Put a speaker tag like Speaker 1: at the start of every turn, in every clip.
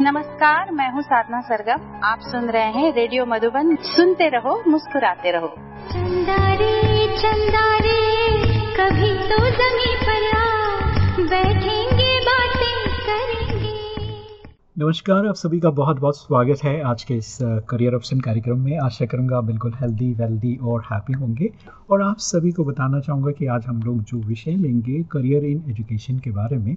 Speaker 1: नमस्कार मैं हूँ साधना सरगम आप सुन रहे हैं रेडियो मधुबन। सुनते रहो मुस्कुराते रहो।
Speaker 2: कभी तो जमी पर बैठेंगे बातें करेंगे।
Speaker 3: नमस्कार आप सभी का बहुत बहुत स्वागत है आज के इस करियर ऑप्शन कार्यक्रम में। आशा करूँगा बिल्कुल हेल्दी वेल्दी और हैप्पी होंगे। और आप सभी को बताना चाहूँगा कि आज हम लोग जो विषय लेंगे करियर इन एजुकेशन के बारे में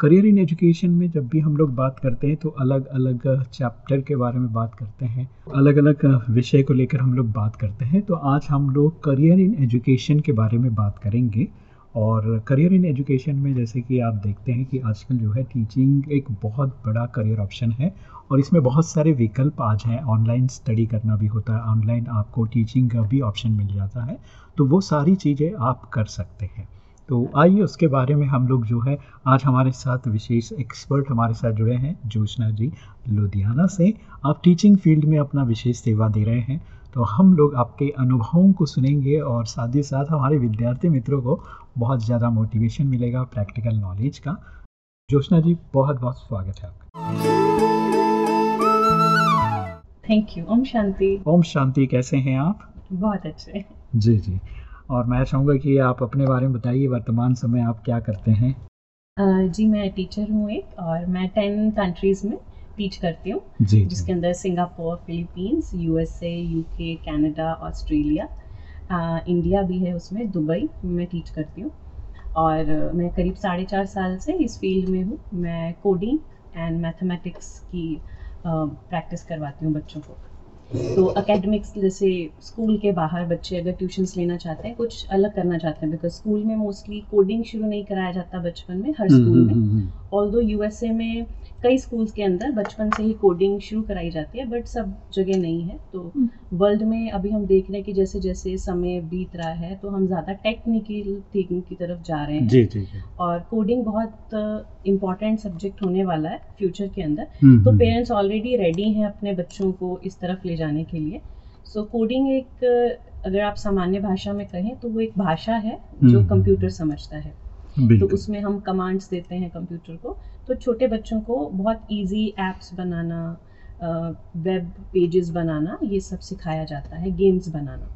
Speaker 3: करियर इन एजुकेशन में जब भी हम लोग बात करते हैं तो अलग अलग चैप्टर के बारे में बात करते हैं। अलग अलग विषय को लेकर हम लोग बात करते हैं। तो आज हम लोग करियर इन एजुकेशन के बारे में बात करेंगे। और करियर इन एजुकेशन में जैसे कि आप देखते हैं कि आजकल जो है टीचिंग एक बहुत बड़ा करियर ऑप्शन है। और इसमें बहुत सारे विकल्प आज हैं। ऑनलाइन स्टडी करना भी होता है। ऑनलाइन आपको टीचिंग का भी ऑप्शन मिल जाता है। तो वो सारी चीज़ें आप कर सकते हैं। तो आइए उसके बारे में हम लोग जो है आज हमारे साथ विशेष एक्सपर्ट हमारे साथ जुड़े हैं जोशना जी लुधियाना से। आप टीचिंग फ़ील्ड में अपना विशेष सेवा दे रहे हैं तो हम लोग आपके अनुभवों को सुनेंगे और साथ ही साथ हमारे विद्यार्थी मित्रों को बहुत ज़्यादा मोटिवेशन मिलेगा प्रैक्टिकल नॉलेज का। जोशना जी बहुत बहुत स्वागत है आपका।
Speaker 4: Thank you Om Shanti.
Speaker 3: ओम शांति कैसे हैं आप?
Speaker 4: बहुत अच्छे।
Speaker 3: जी जी। और मैं चाहूँगा कि आप अपने बारे में बताइए वर्तमान समय आप क्या करते हैं?
Speaker 4: जी मैं टीचर हूँ एक और मैं टेन कंट्रीज़ में टीच करती हूँ जिसके अंदर Singapore Philippines USA UK Canada Australia India भी है उसमें दुबई मैं टीच करती हूँ। और मैं करीब साढ़े चार साल से इस फ़ील्ड में हूँ। मैं कोडिंग एंड मैथमेटिक्स की प्रैक्टिस करवाती हूँ बच्चों को। तो अकेडमिक्स जैसे स्कूल के बाहर बच्चे अगर ट्यूशन्स लेना चाहते हैं कुछ अलग करना चाहते हैं बिकॉज़ स्कूल में मोस्टली कोडिंग शुरू नहीं कराया जाता बचपन में हर स्कूल में।
Speaker 3: हम्म,
Speaker 4: ऑल दो यूएसए में कई स्कूल्स के अंदर बचपन से ही कोडिंग शुरू कराई जाती है बट सब जगह नहीं है। तो वर्ल्ड में अभी हम देख रहे हैं कि जैसे जैसे समय बीत रहा है तो हम ज़्यादा टेक्निकल थिंकिंग की तरफ़ जा रहे हैं।
Speaker 3: जी जी
Speaker 4: और कोडिंग बहुत इंपॉर्टेंट सब्जेक्ट होने वाला है फ्यूचर के अंदर।
Speaker 3: हम्म,
Speaker 4: तो
Speaker 3: हम्म,
Speaker 4: पेरेंट्स ऑलरेडी रेडी हैं अपने बच्चों को इस तरफ़ ले जाने के लिए। सो कोडिंग एक अगर आप सामान्य भाषा में कहें तो वो एक भाषा है जो
Speaker 3: हम्म।
Speaker 4: कंप्यूटर समझता है। तो उसमें हम कमांड्स देते हैं कंप्यूटर को। तो छोटे बच्चों को बहुत इजी एप्स बनाना वेब पेजेस बनाना ये सब सिखाया जाता है गेम्स बनाना।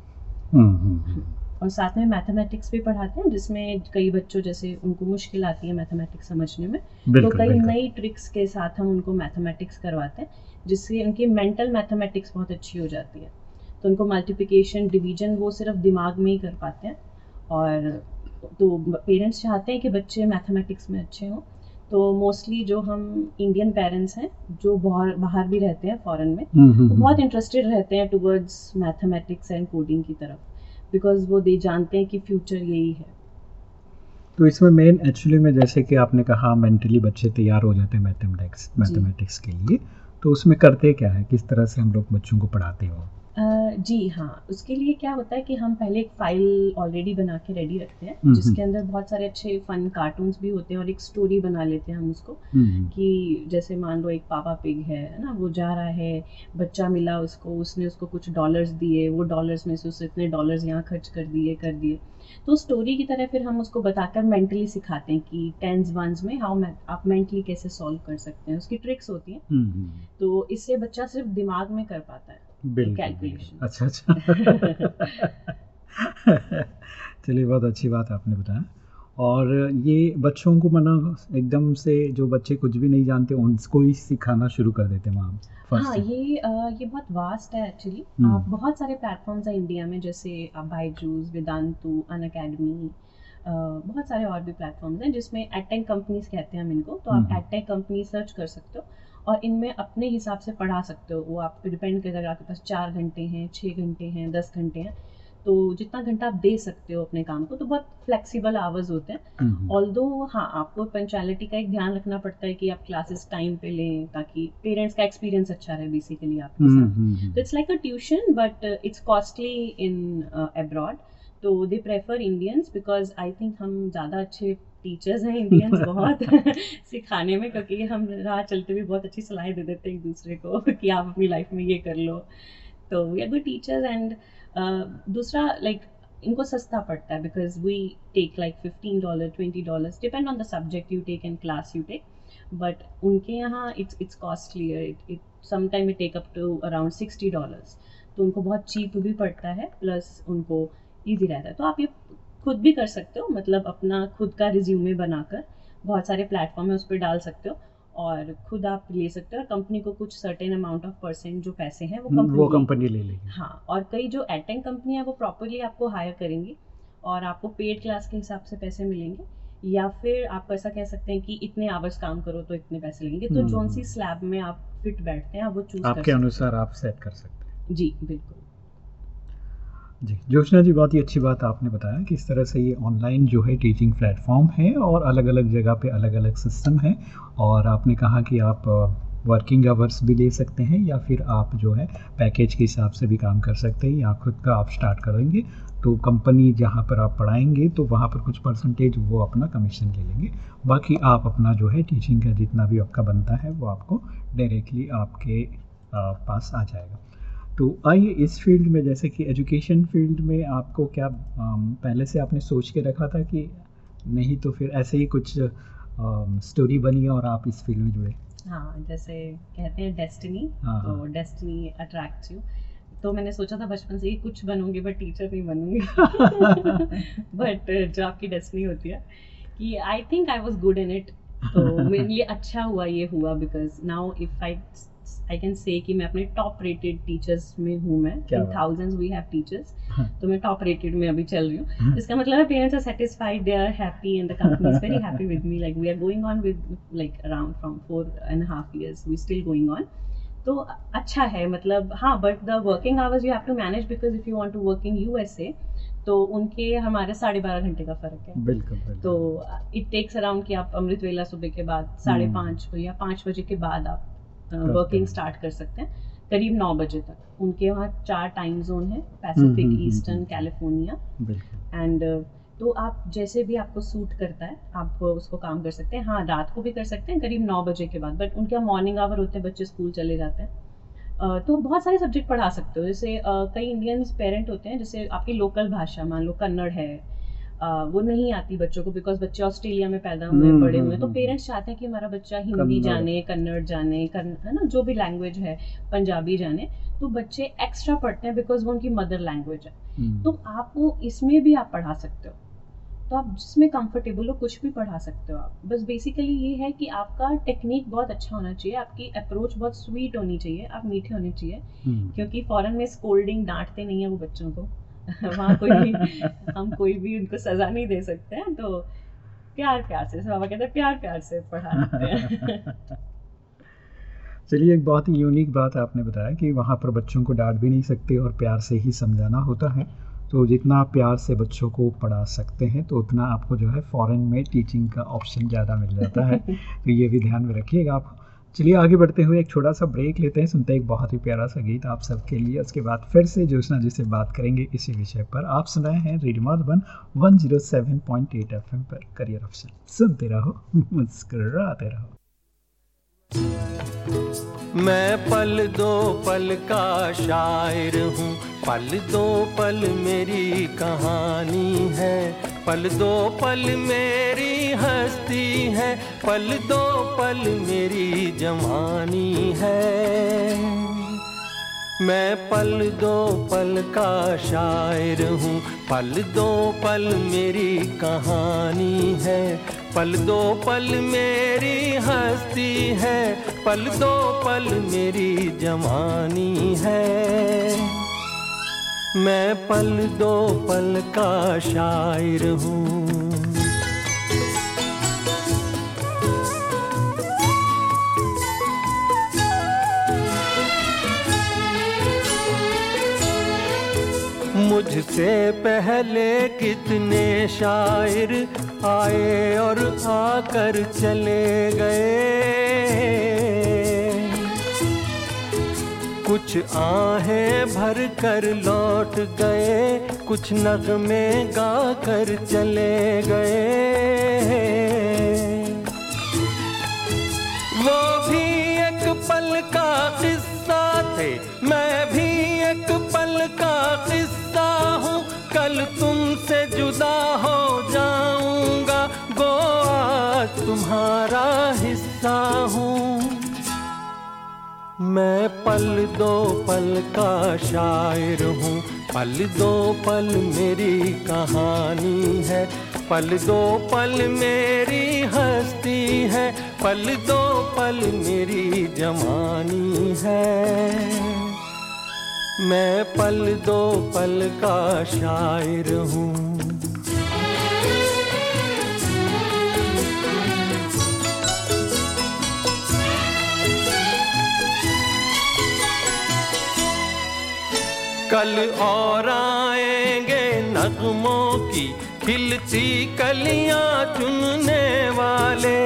Speaker 3: हम्म, हम्म, हम्म,
Speaker 4: और साथ में मैथमेटिक्स भी पढ़ाते हैं जिसमें कई बच्चों जैसे उनको मुश्किल आती है मैथमेटिक्स समझने में। तो कई नई ट्रिक्स के साथ हम उनको मैथमेटिक्स करवाते हैं जिससे उनकी मेंटल मैथमेटिक्स बहुत अच्छी हो जाती है। तो उनको मल्टीप्लिकेशन डिवीज़न वो सिर्फ़ दिमाग में ही कर पाते हैं। और तो पेरेंट्स चाहते हैं कि बच्चे मैथमेटिक्स में अच्छे हों। तो मोस्टली जो हम इंडियन पेरेंट्स हैं जो बाहर बाहर भी रहते हैं फॉरेन में
Speaker 3: हम्म,
Speaker 4: बहुत इंटरेस्टेड रहते हैं टुवर्ड्स मैथमेटिक्स एंड कोडिंग की तरफ़ बिकॉज़ वो दे जानते हैं कि फ्यूचर यही है।
Speaker 3: तो इसमें मेन एक्चुअली में जैसे कि आपने कहा मेंटली बच्चे तैयार हो जाते हैं मैथमेटिक्स मैथमेटिक्स के लिए तो उसमें करते क्या है? किस तरह से हम लोग बच्चों को पढ़ाते हो?
Speaker 4: जी हाँ उसके लिए क्या होता है कि हम पहले एक फ़ाइल ऑलरेडी बना के रेडी रखते हैं
Speaker 3: हम्म,
Speaker 4: जिसके अंदर बहुत सारे अच्छे फन कार्टून्स भी होते हैं और एक स्टोरी बना लेते हैं हम उसको
Speaker 3: हम्म,
Speaker 4: कि जैसे मान लो एक पापा पिग है ना वो जा रहा है बच्चा मिला उसको उसने उसको कुछ डॉलर्स दिए वो डॉलर्स में से उसने इतने डॉलर्स यहाँ खर्च कर दिए कर दिए। तो स्टोरी की तरह फिर हम उसको बताकर मेंटली सिखाते हैं कि टेंस वंस में हाउ आप मेंटली कैसे सॉल्व कर सकते हैं उसकी ट्रिक्स होती हैं।
Speaker 3: हम्म, हम्म,
Speaker 4: तो इससे बच्चा सिर्फ़ दिमाग में कर पाता है।
Speaker 3: बिल्कुल
Speaker 4: calculation.
Speaker 3: अच्छा अच्छा। चलिए बहुत अच्छी बात आपने बताया। और ये बच्चों को मना एकदम से जो बच्चे कुछ भी नहीं जानते उनको ही सिखाना शुरू कर देते हैं
Speaker 4: हाँ ये अ, ये बहुत वास्ट है एक्चुअली
Speaker 3: हम्म।
Speaker 4: आप बहुत सारे प्लेटफॉर्म्स हैं इंडिया में जैसे बाईजूस वेदांतु अन अकेडमी बहुत सारे और भी प्लेटफॉर्म्स हैं जिसमें एडटेक कंपनीज़ कहते हैं हम इनको। तो आप। एडटेक कंपनी सर्च कर सकते हो। और इनमें अपने हिसाब से पढ़ा सकते हो। वो आप पे डिपेंड करेगा अगर आपके पास चार घंटे हैं छः घंटे हैं दस घंटे हैं तो जितना घंटा आप दे सकते हो अपने काम को तो बहुत फ्लेक्सिबल आवर्स होते हैं।
Speaker 3: हम्म,
Speaker 4: ऑल्दो हाँ आपको पंचुअलिटी का एक ध्यान रखना पड़ता है कि आप क्लासेस टाइम पे लें ताकि पेरेंट्स का एक्सपीरियंस अच्छा रहे बेसिकली आपके साथ।
Speaker 3: हम्म, हम्म,
Speaker 4: तो it's like a tuition but it's costly in abroad तो they prefer Indians because I think हम ज़्यादा अच्छे टीचर्स हैं इंडियंस बहुत सिखाने में क्योंकि हम राह चलते हुए बहुत अच्छी सलाह दे देते हैं एक दूसरे को कि आप अपनी लाइफ में ये कर लो। तो we are good teachers and दूसरा लाइक इनको सस्ता पड़ता है because we take like fifteen dollar twenty dollar depend on the subject you take and class you take but उनके यहाँ it's it's costlier it it sometime it take up to around sixty dollars तो उनको बहुत cheap भी पड़ता है plus उनको easy रहता है। तो आप ये खुद भी कर सकते हो मतलब अपना खुद का रिज्यूमे बनाकर बहुत सारे प्लेटफॉर्म है उस पर डाल सकते हो और खुद आप ले सकते हो और कंपनी को कुछ सर्टेन अमाउंट ऑफ़ परसेंट जो पैसे हैं वो
Speaker 3: हम्म, वो
Speaker 4: कंपनी
Speaker 3: कंपनी ले लेगी।
Speaker 4: हाँ और कई जो एटेंग कंपनी है वो प्रॉपरली आपको हायर करेंगी और आपको पेड क्लास के हिसाब से पैसे मिलेंगे या फिर आप ऐसा कह सकते हैं कि इतने आवर्स काम करो तो इतने पैसे लेंगे तो। जोन सी स्लैब में आप फिट बैठते हैं आप वो चूज़ कर
Speaker 3: आपके अनुसार आप सेट कर सकते हैं।
Speaker 4: जी बिल्कुल।
Speaker 3: जी जोशना जी, बहुत ही अच्छी बात आपने बताया कि इस तरह से ये ऑनलाइन जो है टीचिंग प्लेटफॉर्म है और अलग अलग जगह पे अलग अलग सिस्टम है और आपने कहा कि आप वर्किंग आवर्स भी ले सकते हैं या फिर आप जो है पैकेज के हिसाब से भी काम कर सकते हैं, या खुद का आप स्टार्ट करेंगे तो कंपनी जहाँ पर आप पढ़ाएँगे तो वहाँ पर कुछ परसेंटेज वो अपना कमीशन ले लेंगे। बाकी आप अपना जो है टीचिंग का जितना भी आपका बनता है, वो आपको डायरेक्टली आपके पास आ जाएगा। तो आइए इस फ़ील्ड में जैसे कि एजुकेशन फ़ील्ड में आपको क्या पहले से आपने सोच के रखा था कि नहीं तो फिर ऐसे ही कुछ स्टोरी बनी और आप इस फ़ील्ड में जुड़े?
Speaker 4: हाँ जैसे कहते हैं डेस्टिनी
Speaker 3: हाँ,
Speaker 4: तो। डेस्टिनी अट्रैक्ट यू तो मैंने सोचा था बचपन से ही कुछ बनूँगी बट टीचर नहीं बनूँगी। बट जो आपकी डेस्टिनी होती है कि I think I was good in it तो मेरे लिए अच्छा हुआ ये हुआ because now if I I can say कि मैं अपने टॉप रेटेड टीचर्स में हूँ मैं in thousands we have teachers. तो मैं टॉप रेटेड में अभी चल रही हूँ
Speaker 3: हाँ।
Speaker 4: इसका मतलब है parents are satisfied they are happy and the company is very happy with me like we are going on with like around from four and half years we still going on तो अच्छा है मतलब हाँ but the working hours you have to manage because if you want to work in USA तो उनके हमारे साढ़े बारह घंटे का फ़र्क है
Speaker 3: बिल्कुल बिल्कुल
Speaker 4: तो इट टेक्स अराउंड कि आप अमृत वेला सुबह के बाद साढ़े
Speaker 3: हम्म।
Speaker 4: पाँच या पाँच बजे के बाद आप। वर्किंग स्टार्ट कर सकते हैं। करीब नौ बजे तक। उनके वहाँ चार टाइम जोन है पैसिफिक ईस्टर्न। कैलिफ़ोर्निया एंड तो आप जैसे भी आपको सूट करता है आप उसको काम कर सकते हैं। हाँ रात को भी कर सकते हैं करीब नौ बजे के बाद। बट उनके यहाँ मॉर्निंग आवर होते हैं बच्चे स्कूल चले जाते हैं। तो बहुत सारे सब्जेक्ट पढ़ा सकते हो। जैसे कई इंडियंस पेरेंट होते हैं जैसे आपकी लोकल भाषा मान लो कन्नड़ है वो नहीं आती बच्चों को बिकॉज़ बच्चे ऑस्ट्रेलिया में पैदा हुए
Speaker 3: हम्म,
Speaker 4: बड़े
Speaker 3: हम्म,
Speaker 4: हुए तो
Speaker 3: हम्म।
Speaker 4: पेरेंट्स चाहते हैं कि हमारा बच्चा हिंदी जाने कन्नड़ जाने है ना जो भी लैंग्वेज है पंजाबी जाने तो बच्चे एक्स्ट्रा पढ़ते हैं बिकॉज़ वो उनकी मदर लैंग्वेज है।
Speaker 3: हम्म,
Speaker 4: तो आपको इसमें भी आप पढ़ा सकते हो। तो आप जिसमें कंफर्टेबल हो कुछ भी पढ़ा सकते हो आप। बस बेसिकली ये है कि आपका टेक्निक बहुत अच्छा होना चाहिए आपकी अप्रोच बहुत स्वीट होनी चाहिए आप मीठे होने चाहिए
Speaker 3: हम्म,
Speaker 4: क्योंकि फॉरेन में स्कोल्डिंग डांटते नहीं है वो बच्चों को। वहाँ कोई हम कोई भी उनको सजा नहीं दे सकते हैं तो प्यार प्यार से बाबा कहते हैं प्यार प्यार से पढ़ा हैं।
Speaker 3: चलिए एक बहुत ही यूनिक बात आपने बताया कि वहाँ पर बच्चों को डांट भी नहीं सकते और प्यार से ही समझाना होता है। तो जितना आप प्यार से बच्चों को पढ़ा सकते हैं तो उतना आपको जो है फॉरेन में टीचिंग का ऑप्शन ज़्यादा मिल जाता है। तो ये भी ध्यान में रखिएगा आप चलिए आगे बढ़ते हुए एक छोटा सा ब्रेक लेते हैं। सुनते हैं एक बहुत ही प्यारा सा गीत आप सबके लिए। उसके बाद फिर से ज्योत्सना जी से बात करेंगे इसी विषय पर। आप सुनाए हैं रेडियो माधवन 107.8 एफएम पर। Career option. सुनते रहो, मुस्कराते रहो।
Speaker 5: मैं पल दो पल का शायर हूँ। पल दो पल मेरी कहानी है। पल दो पल मेरी हस्ती है, पल दो पल मेरी जवानी है। मैं पल दो पल का शायर हूँ, पल दो पल मेरी कहानी है। पल दो पल मेरी हस्ती है, पल दो पल मेरी जवानी है। मैं पल दो पल का शायर हूँ। मुझसे पहले कितने शायर आए और आकर चले गए? कुछ आहें भर कर लौट गए, कुछ नगमे गा कर चले गए। वो भी एक पल का किस्सा थे, मैं भी एक पल का किस्सा हूँ। कल तुमसे जुदा हो जाऊँगा गो तुम्हारा हिस्सा हूँ। मैं पल दो पल का शायर हूँ। पल दो पल मेरी कहानी है। पल दो पल मेरी हस्ती है। पल दो पल मेरी जवानी है। मैं पल दो पल का शायर हूँ। कल और आएँगे नगमों की खिलती कलियाँ चुनने वाले।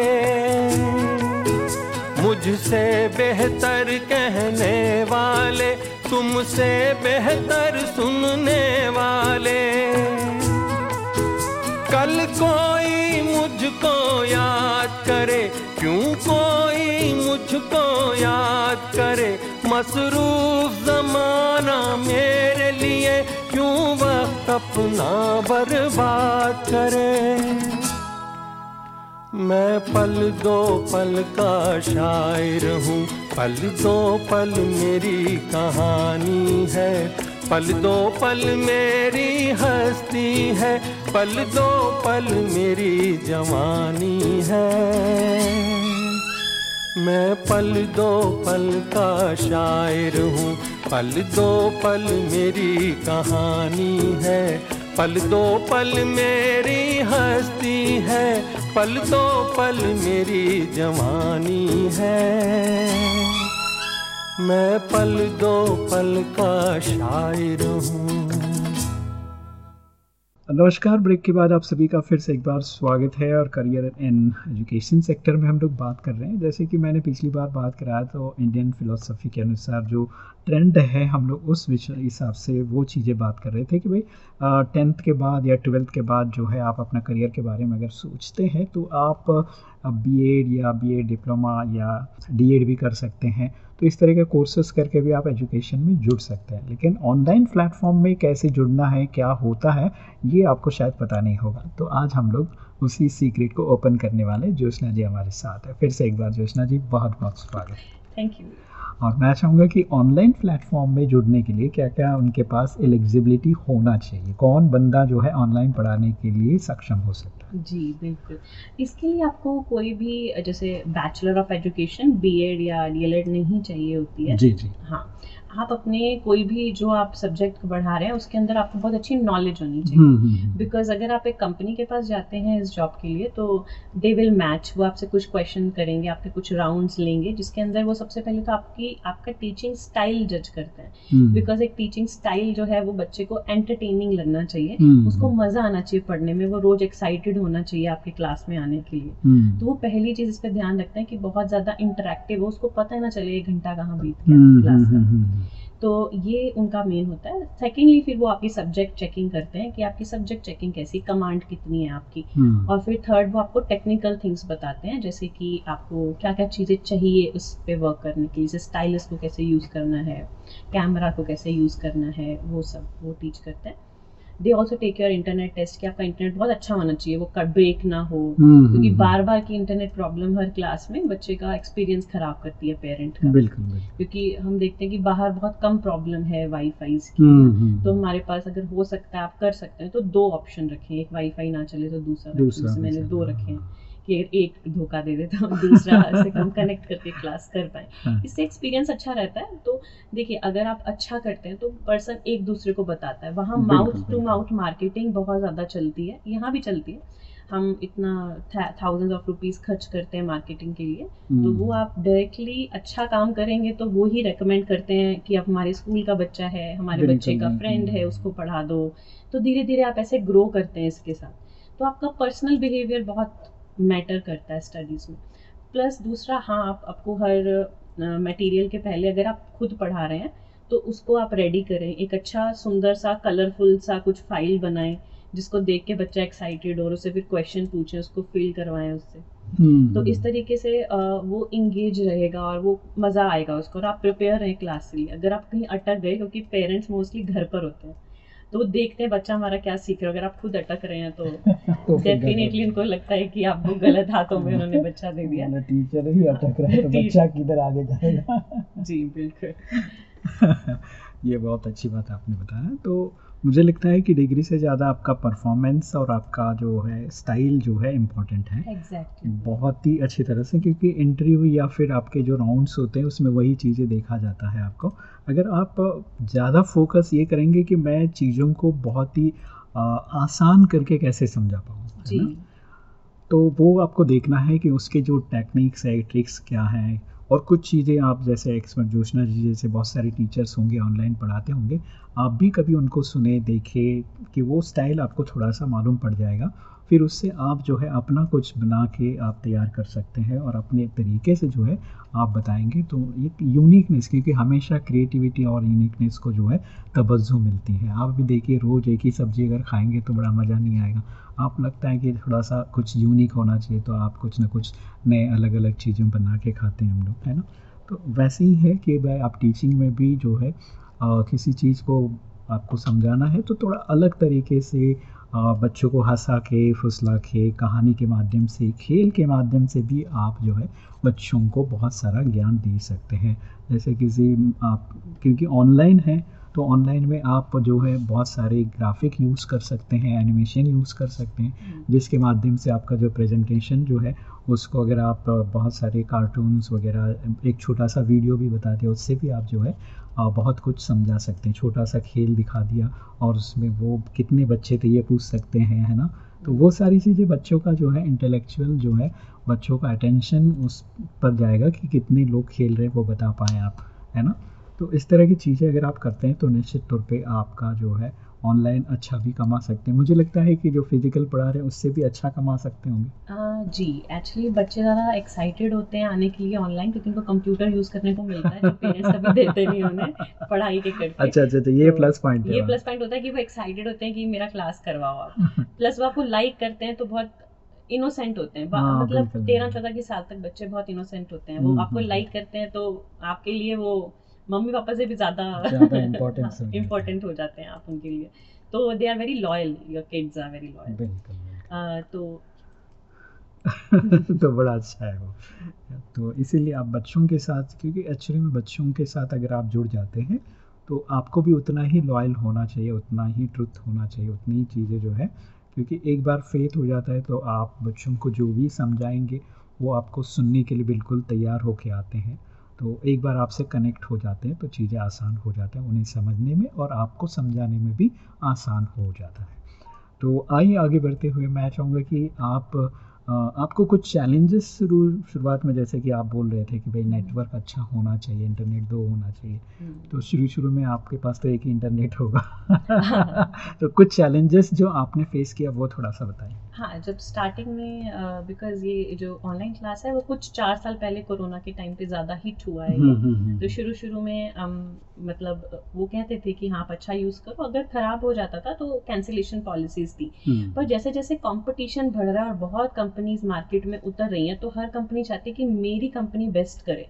Speaker 5: मुझसे बेहतर कहने वाले, तुमसे बेहतर सुनने वाले। कल कोई मुझको याद करे, क्यों कोई मुझको याद करे, मसरूफ जमाना मेरे लिए, क्यों वक्त अपना बर्बाद करे? मैं पल दो पल का शायर हूँ, पल दो पल मेरी कहानी है, पल दो पल मेरी हस्ती है, पल दो पल मेरी जवानी है। मैं पल दो पल का शायर हूँ। पल दो पल मेरी कहानी है। पल दो पल मेरी हस्ती है। पल दो पल मेरी जवानी है। मैं पल दो पल का शायर हूँ।
Speaker 3: नमस्कार, ब्रेक के बाद आप सभी का फिर से एक बार स्वागत है और करियर इन एजुकेशन सेक्टर में हम लोग बात कर रहे हैं। जैसे कि मैंने पिछली बार बात कराया तो इंडियन फिलोसफी के अनुसार जो ट्रेंड है, हम लोग उस विषय हिसाब से वो चीज़ें बात कर रहे थे कि भाई टेंथ के बाद या ट्वेल्थ के बाद जो है आप अपना करियर के बारे में अगर सोचते हैं तो आप बी एड या बी एड डिप्लोमा या डी एड भी कर सकते हैं। तो इस तरह के कोर्सेस करके भी आप एजुकेशन में जुड़ सकते हैं। लेकिन ऑनलाइन प्लेटफॉर्म में कैसे जुड़ना है, क्या होता है, ये आपको शायद पता नहीं होगा। तो आज हम लोग उसी सीक्रेट को ओपन करने वाले ज्योत्ना जी हमारे साथ है। फिर से एक बार ज्योत्ना जी बहुत बहुत स्वागत।
Speaker 4: थैंक यू
Speaker 3: और मैं चाहूँगा कि ऑनलाइन प्लेटफॉर्म में जुड़ने के लिए क्या क्या उनके पास एलिजिबिलिटी होना चाहिए? कौन बंदा जो है ऑनलाइन पढ़ाने के लिए सक्षम हो सकता है?
Speaker 4: जी बिल्कुल। इसके लिए आपको कोई भी जैसे bachelor of education B Ed या डीएलएड नहीं चाहिए होती है।
Speaker 3: जी जी।
Speaker 4: हाँ। आप अपने कोई भी जो आप सब्जेक्ट बढ़ा रहे हैं उसके अंदर आपको बहुत अच्छी नॉलेज होनी
Speaker 3: हम्म,
Speaker 4: चाहिए।
Speaker 3: हम्म, हम्म।
Speaker 4: बिकॉज़ अगर आप एक कंपनी के पास जाते हैं इस जॉब के लिए तो दे विल मैच वो आपसे कुछ क्वेश्चन करेंगे आपके कुछ राउंड्स लेंगे जिसके अंदर वो सबसे पहले तो आपकी आपका टीचिंग स्टाइल जज करते हैं।
Speaker 3: हम्म,
Speaker 4: बिकॉज़ एक टीचिंग स्टाइल जो है वो बच्चे को एंटरटेनिंग लगना चाहिए।
Speaker 3: हम्म,
Speaker 4: उसको
Speaker 3: हम्म,
Speaker 4: मज़ा आना चाहिए पढ़ने में वो रोज एक्साइटेड होना चाहिए आपके क्लास में आने के लिए।
Speaker 3: हम्म,
Speaker 4: तो वो पहली चीज़ इस पर ध्यान रखते हैं कि बहुत ज़्यादा इंटरेक्टिव हो उसको पता ना चले एक घंटा कहाँ बीत
Speaker 3: हम्म,
Speaker 4: गया
Speaker 3: हम्म,
Speaker 4: क्लास का।
Speaker 3: हम्म, हम्म,
Speaker 4: तो ये उनका मेन होता है। सेकेंडली फिर वो आपकी सब्जेक्ट चेकिंग करते हैं कि आपकी सब्जेक्ट चेकिंग कैसी कमांड कितनी है आपकी।
Speaker 3: hmm.
Speaker 4: और फिर थर्ड वो आपको टेक्निकल थिंग्स बताते हैं जैसे कि आपको क्या क्या चीज़ें चाहिए उस पर वर्क करने के लिए। जैसे स्टाइलस को कैसे यूज़ करना है कैमरा को कैसे यूज़ करना है वो सब वो टीच करते हैं। They also take your internet test कि आपका इंटरनेट बहुत अच्छा होना चाहिए वो कट ब्रेक ना हो।
Speaker 3: हम्म,
Speaker 4: क्योंकि
Speaker 3: हम्म,
Speaker 4: बार बार की इंटरनेट प्रॉब्लम हर क्लास में बच्चे का एक्सपीरियंस खराब करती है पेरेंट का।
Speaker 3: बिल्कुल
Speaker 4: क्योंकि हम देखते हैं कि बाहर बहुत कम प्रॉब्लम है वाईफाई की।
Speaker 3: हम्म, हम्म,
Speaker 4: तो हमारे पास अगर हो सकता है आप कर सकते हैं तो दो ऑप्शन रखें एक वाईफाई ना चले तो दूसरा मैंने दो रखे हाँ। कि एक धोखा दे देता हूँ दूसरा से हम कनेक्ट करके क्लास कर पाए।
Speaker 3: हाँ।
Speaker 4: इससे एक्सपीरियंस अच्छा रहता है। तो देखिए अगर आप अच्छा करते हैं तो पर्सन एक दूसरे को बताता है। वहाँ माउथ टू माउथ मार्केटिंग बहुत ज़्यादा चलती है। यहाँ भी चलती है। हम इतना थाउज़ेंड ऑफ़ रुपीज़ खर्च करते हैं मार्केटिंग के लिए। तो
Speaker 3: हम्म,
Speaker 4: वो आप डायरेक्टली अच्छा काम करेंगे तो वो ही रेकमेंड करते हैं कि अब हमारे स्कूल का बच्चा है हमारे बच्चे का फ्रेंड है उसको पढ़ा दो। तो धीरे धीरे आप ऐसे ग्रो करते हैं इसके साथ। तो आपका पर्सनल बिहेवियर बहुत मैटर करता है स्टडीज़ में। प्लस दूसरा हाँ आप आपको हर मटेरियल के पहले अगर आप खुद पढ़ा रहे हैं तो उसको आप रेडी करें। एक अच्छा सुंदर सा कलरफुल सा कुछ फ़ाइल बनाएँ जिसको देख के बच्चा एक्साइटेड और उससे फिर क्वेश्चन पूछें उसको फिल करवाएँ उससे।
Speaker 3: हम्म,
Speaker 4: तो इस तरीके से वो इंगेज रहेगा और वो मज़ा आएगा उसको और आप प्रिपेयर रहें क्लास के लिए। अगर आप कहीं अटक गए क्योंकि पेरेंट्स मोस्टली घर पर होते हैं। तो देखते हैं बच्चा हमारा क्या सीख रहा है। अगर आप खुद अटक रहे हैं तो
Speaker 3: तो
Speaker 4: डेफिनेटली उनको लगता है कि आपको गलत हाथों में उन्होंने बच्चा दे दिया।
Speaker 3: टीचर ही अटक रहा है तो बच्चा किधर आगे जाएगा?
Speaker 4: जी बिल्कुल।
Speaker 3: ये बहुत अच्छी बात आपने बताया। तो मुझे लगता है कि डिग्री से ज़्यादा आपका परफॉर्मेंस और आपका जो है स्टाइल जो है इम्पोर्टेंट है।
Speaker 4: एग्जैक्टली
Speaker 3: बहुत ही अच्छी तरह से क्योंकि इंटरव्यू या फिर आपके जो राउंड्स होते हैं उसमें वही चीज़ें देखा जाता है आपको। अगर आप ज़्यादा फोकस ये करेंगे कि मैं चीज़ों को बहुत ही आसान करके कैसे समझा पाऊँ तो वो आपको देखना है कि उसके जो टेक्निक्स है ट्रिक्स क्या हैं और कुछ चीज़ें आप जैसे एक्सपर्ट जोशना जी जैसे बहुत सारे टीचर्स होंगे ऑनलाइन पढ़ाते होंगे आप भी कभी उनको सुने देखें कि वो स्टाइल आपको थोड़ा सा मालूम पड़ जाएगा फिर उससे आप जो है अपना कुछ बना के आप तैयार कर सकते हैं और अपने तरीके से जो है आप बताएँगे तो एक यूनिकनेस क्योंकि हमेशा क्रिएटिविटी और यूनिकनेस को जो है तवज्जो मिलती है। आप भी देखिए रोज़ एक ही सब्ज़ी अगर खाएँगे तो बड़ा मज़ा नहीं आएगा। आप लगता है कि थोड़ा सा कुछ यूनिक होना चाहिए तो आप कुछ ना कुछ नए अलग अलग चीज़ें बना के खाते हैं हम लोग है ना? तो वैसे ही है कि भाई आप टीचिंग में भी जो है आ, किसी चीज़ को आपको समझाना है तो थोड़ा अलग तरीके से बच्चों को हंसा के फुसला के कहानी के माध्यम से खेल के माध्यम से भी आप जो है बच्चों को बहुत सारा ज्ञान दे सकते हैं। जैसे किसी आप क्योंकि ऑनलाइन है तो ऑनलाइन में आप जो है बहुत सारे ग्राफिक यूज़ कर सकते हैं एनिमेशन यूज़ कर सकते हैं जिसके माध्यम से आपका जो प्रेजेंटेशन जो है उसको अगर आप बहुत सारे कार्टून्स वगैरह एक छोटा सा वीडियो भी बताते हैं उससे भी आप जो है बहुत कुछ समझा सकते हैं। छोटा सा खेल दिखा दिया और उसमें वो कितने बच्चे थे ये पूछ सकते हैं, है ना? तो वो सारी चीज़ें बच्चों का जो है इंटेलेक्चुअल जो है, बच्चों का अटेंशन उस पर जाएगा कि कितने लोग खेल रहे हैं, वो बता पाएँ आप, है ना? तो इस तरह की चीज़ें अगर आप करते हैं तो निश्चित तौर पर आपका जो है ऑनलाइन अच्छा भी कमा सकते हैं। मुझे लगता है कि जो फ़िज़िकल पढ़ा रहे हैं उससे भी अच्छा कमा सकते होंगे।
Speaker 4: जी एक्चुअली बच्चे ज़्यादा एक्साइटेड होते हैं आने के लिए ऑनलाइन क्योंकि उनको कंप्यूटर यूज़ करने को मिलता है जो पेरेंट्स कभी देते नहीं उन्हें पढ़ाई के करते
Speaker 3: अच्छा अच्छा तो ये
Speaker 4: तो
Speaker 3: प्लस पॉइंट
Speaker 4: ये प्लस पॉइंट होता है कि वो एक्साइटेड होते हैं कि मेरा क्लास करवाओ आप। प्लस वो आपको लाइक करते हैं तो बहुत इनोसेंट होते हैं। बा-
Speaker 3: हाँ,
Speaker 4: मतलब तेरह चौदह के साल तक बच्चे बहुत इनोसेंट होते हैं।
Speaker 3: हम्म,
Speaker 4: वो आपको
Speaker 3: हम्म,
Speaker 4: लाइक करते हैं तो आपके लिए वो मम्मी पापा से भी ज़्यादा
Speaker 3: importance हो हैं।
Speaker 4: इम्पोर्टेंट हो जाते हैं आप उनके लिए। तो they are very loyal your kids are very loyal. तो
Speaker 3: तो बड़ा अच्छा है वो। तो इसीलिए आप बच्चों के साथ क्योंकि एक्चुअली में बच्चों के साथ अगर आप जुड़ जाते हैं तो आपको भी उतना ही लॉयल होना चाहिए उतना ही ट्रुथ होना चाहिए उतनी ही चीज़ें जो है। क्योंकि एक बार फेथ हो जाता है तो आप बच्चों को जो भी समझाएँगे वो आपको सुनने के लिए बिल्कुल तैयार होके आते हैं। तो एक बार आपसे कनेक्ट हो जाते हैं तो चीज़ें आसान हो जाते हैं उन्हें समझने में और आपको समझाने में भी आसान हो जाता है। तो आइए आगे बढ़ते हुए मैं चाहूँगा कि आप आपको कुछ चैलेंजेस शुरू शुरुआत में जैसे कि आप बोल रहे थे कि भाई नेटवर्क अच्छा होना चाहिए इंटरनेट दो होना चाहिए। तो शुरू शुरू में आपके पास तो एक ही इंटरनेट होगा। तो कुछ चैलेंजेस जो आपने फेस किया वो थोड़ा सा बताएँ
Speaker 4: हाँ जब स्टार्टिंग में बिकॉज़ ये जो ऑनलाइन क्लास है वो कुछ चार साल पहले कोरोना के टाइम पे ज़्यादा हिट हुआ है तो शुरू शुरू में हम मतलब वो कहते थे कि हाँ आप अच्छा यूज़ करो। अगर ख़राब हो जाता था तो कैंसिलेशन पॉलिसीज़ थी पर जैसे जैसे कंपटीशन बढ़ रहा है और बहुत कंपनीज़ मार्केट में उतर रही हैं तो हर कंपनी चाहती है कि मेरी कंपनी बेस्ट करे।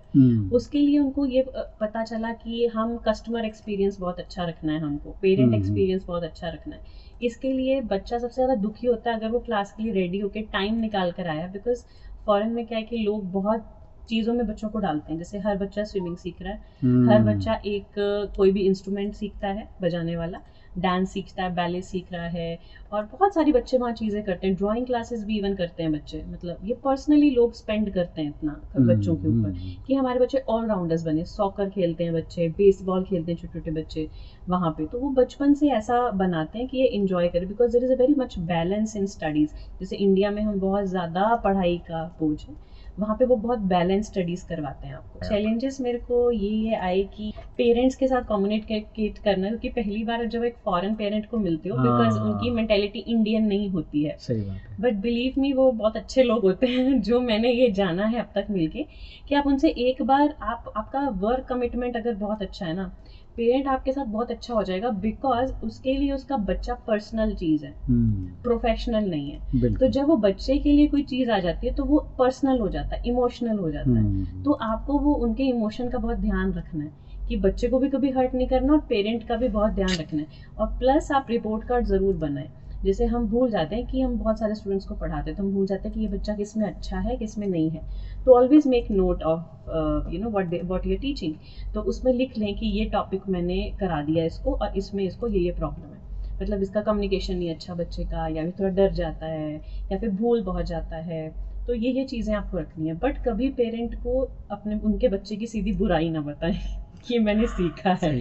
Speaker 4: उसके लिए उनको ये पता चला कि हम कस्टमर एक्सपीरियंस बहुत अच्छा रखना है हमको पेरेंट
Speaker 3: हम्म।
Speaker 4: एक्सपीरियंस बहुत अच्छा रखना है। इसके लिए बच्चा सबसे ज़्यादा दुखी होता है अगर वो क्लास के लिए रेडी होकर टाइम निकाल कर आया बिकॉज़ फॉरेन में क्या है कि लोग बहुत चीज़ों में बच्चों को डालते हैं जैसे हर बच्चा स्विमिंग सीख रहा है हर बच्चा एक कोई भी इंस्ट्रूमेंट सीखता है बजाने वाला। डांस सीखता है बैले सीख रहा है और बहुत सारी बच्चे वहाँ चीज़ें करते हैं ड्राइंग क्लासेस भी इवन करते हैं बच्चे मतलब ये पर्सनली लोग स्पेंड करते हैं इतना बच्चों के ऊपर कि हमारे बच्चे ऑलराउंडर्स बने सॉकर खेलते हैं बच्चे बेसबॉल खेलते हैं छोटे छोटे बच्चे वहाँ पे। तो वो बचपन से ऐसा बनाते हैं कि ये इन्जॉय करें because there is a very much balance in studies जैसे इंडिया में हम बहुत ज़्यादा पढ़ाई का बोझ है। वहाँ पे वो बहुत बैलेंस स्टडीज़ करवाते हैं आपको। चैलेंजेस मेरे को ये आए कि पेरेंट्स के साथ कम्युनिकेट करना क्योंकि पहली बार जब एक फॉरेन पेरेंट को मिलते हो बिकॉज़। उनकी मेंटेलिटी इंडियन नहीं होती है।
Speaker 3: सही बात है।
Speaker 4: बट बिलीव मी वो बहुत अच्छे लोग होते हैं जो मैंने ये जाना है अब तक मिलके कि आप उनसे एक बार आप आपका वर्क कमिटमेंट अगर बहुत अच्छा है ना पेरेंट आपके साथ बहुत अच्छा हो जाएगा बिकॉज़ उसके लिए उसका बच्चा पर्सनल चीज़ है।
Speaker 3: हम्म,
Speaker 4: प्रोफेशनल नहीं है। तो जब वो बच्चे के लिए कोई चीज़ आ जाती है तो वो पर्सनल हो जाता है इमोशनल हो जाता है।
Speaker 3: हम्म,
Speaker 4: तो आपको वो उनके इमोशन का बहुत ध्यान रखना है कि बच्चे को भी कभी हर्ट नहीं करना और पेरेंट का भी बहुत ध्यान रखना है। और प्लस आप रिपोर्ट कार्ड ज़रूर बनाएँ। जैसे हम भूल जाते हैं कि हम बहुत सारे स्टूडेंट्स को पढ़ाते हैं तो हम भूल जाते हैं कि ये बच्चा किसमें अच्छा है, किसमें नहीं है। तो always make note of you know what what your teaching तो उसमें लिख लें कि ये टॉपिक मैंने करा दिया इसको और इसमें इसको ये ये प्रॉब्लम है। मतलब इसका कम्युनिकेशन नहीं अच्छा बच्चे का या फिर थोड़ा डर जाता है, या फिर भूल बहुत जाता है। तो ये ये चीज़ें आपको रखनी है। बट कभी पेरेंट को अपने, उनके बच्चे की सीधी बुराई ना बताएँ। कि मैंने सीखा है।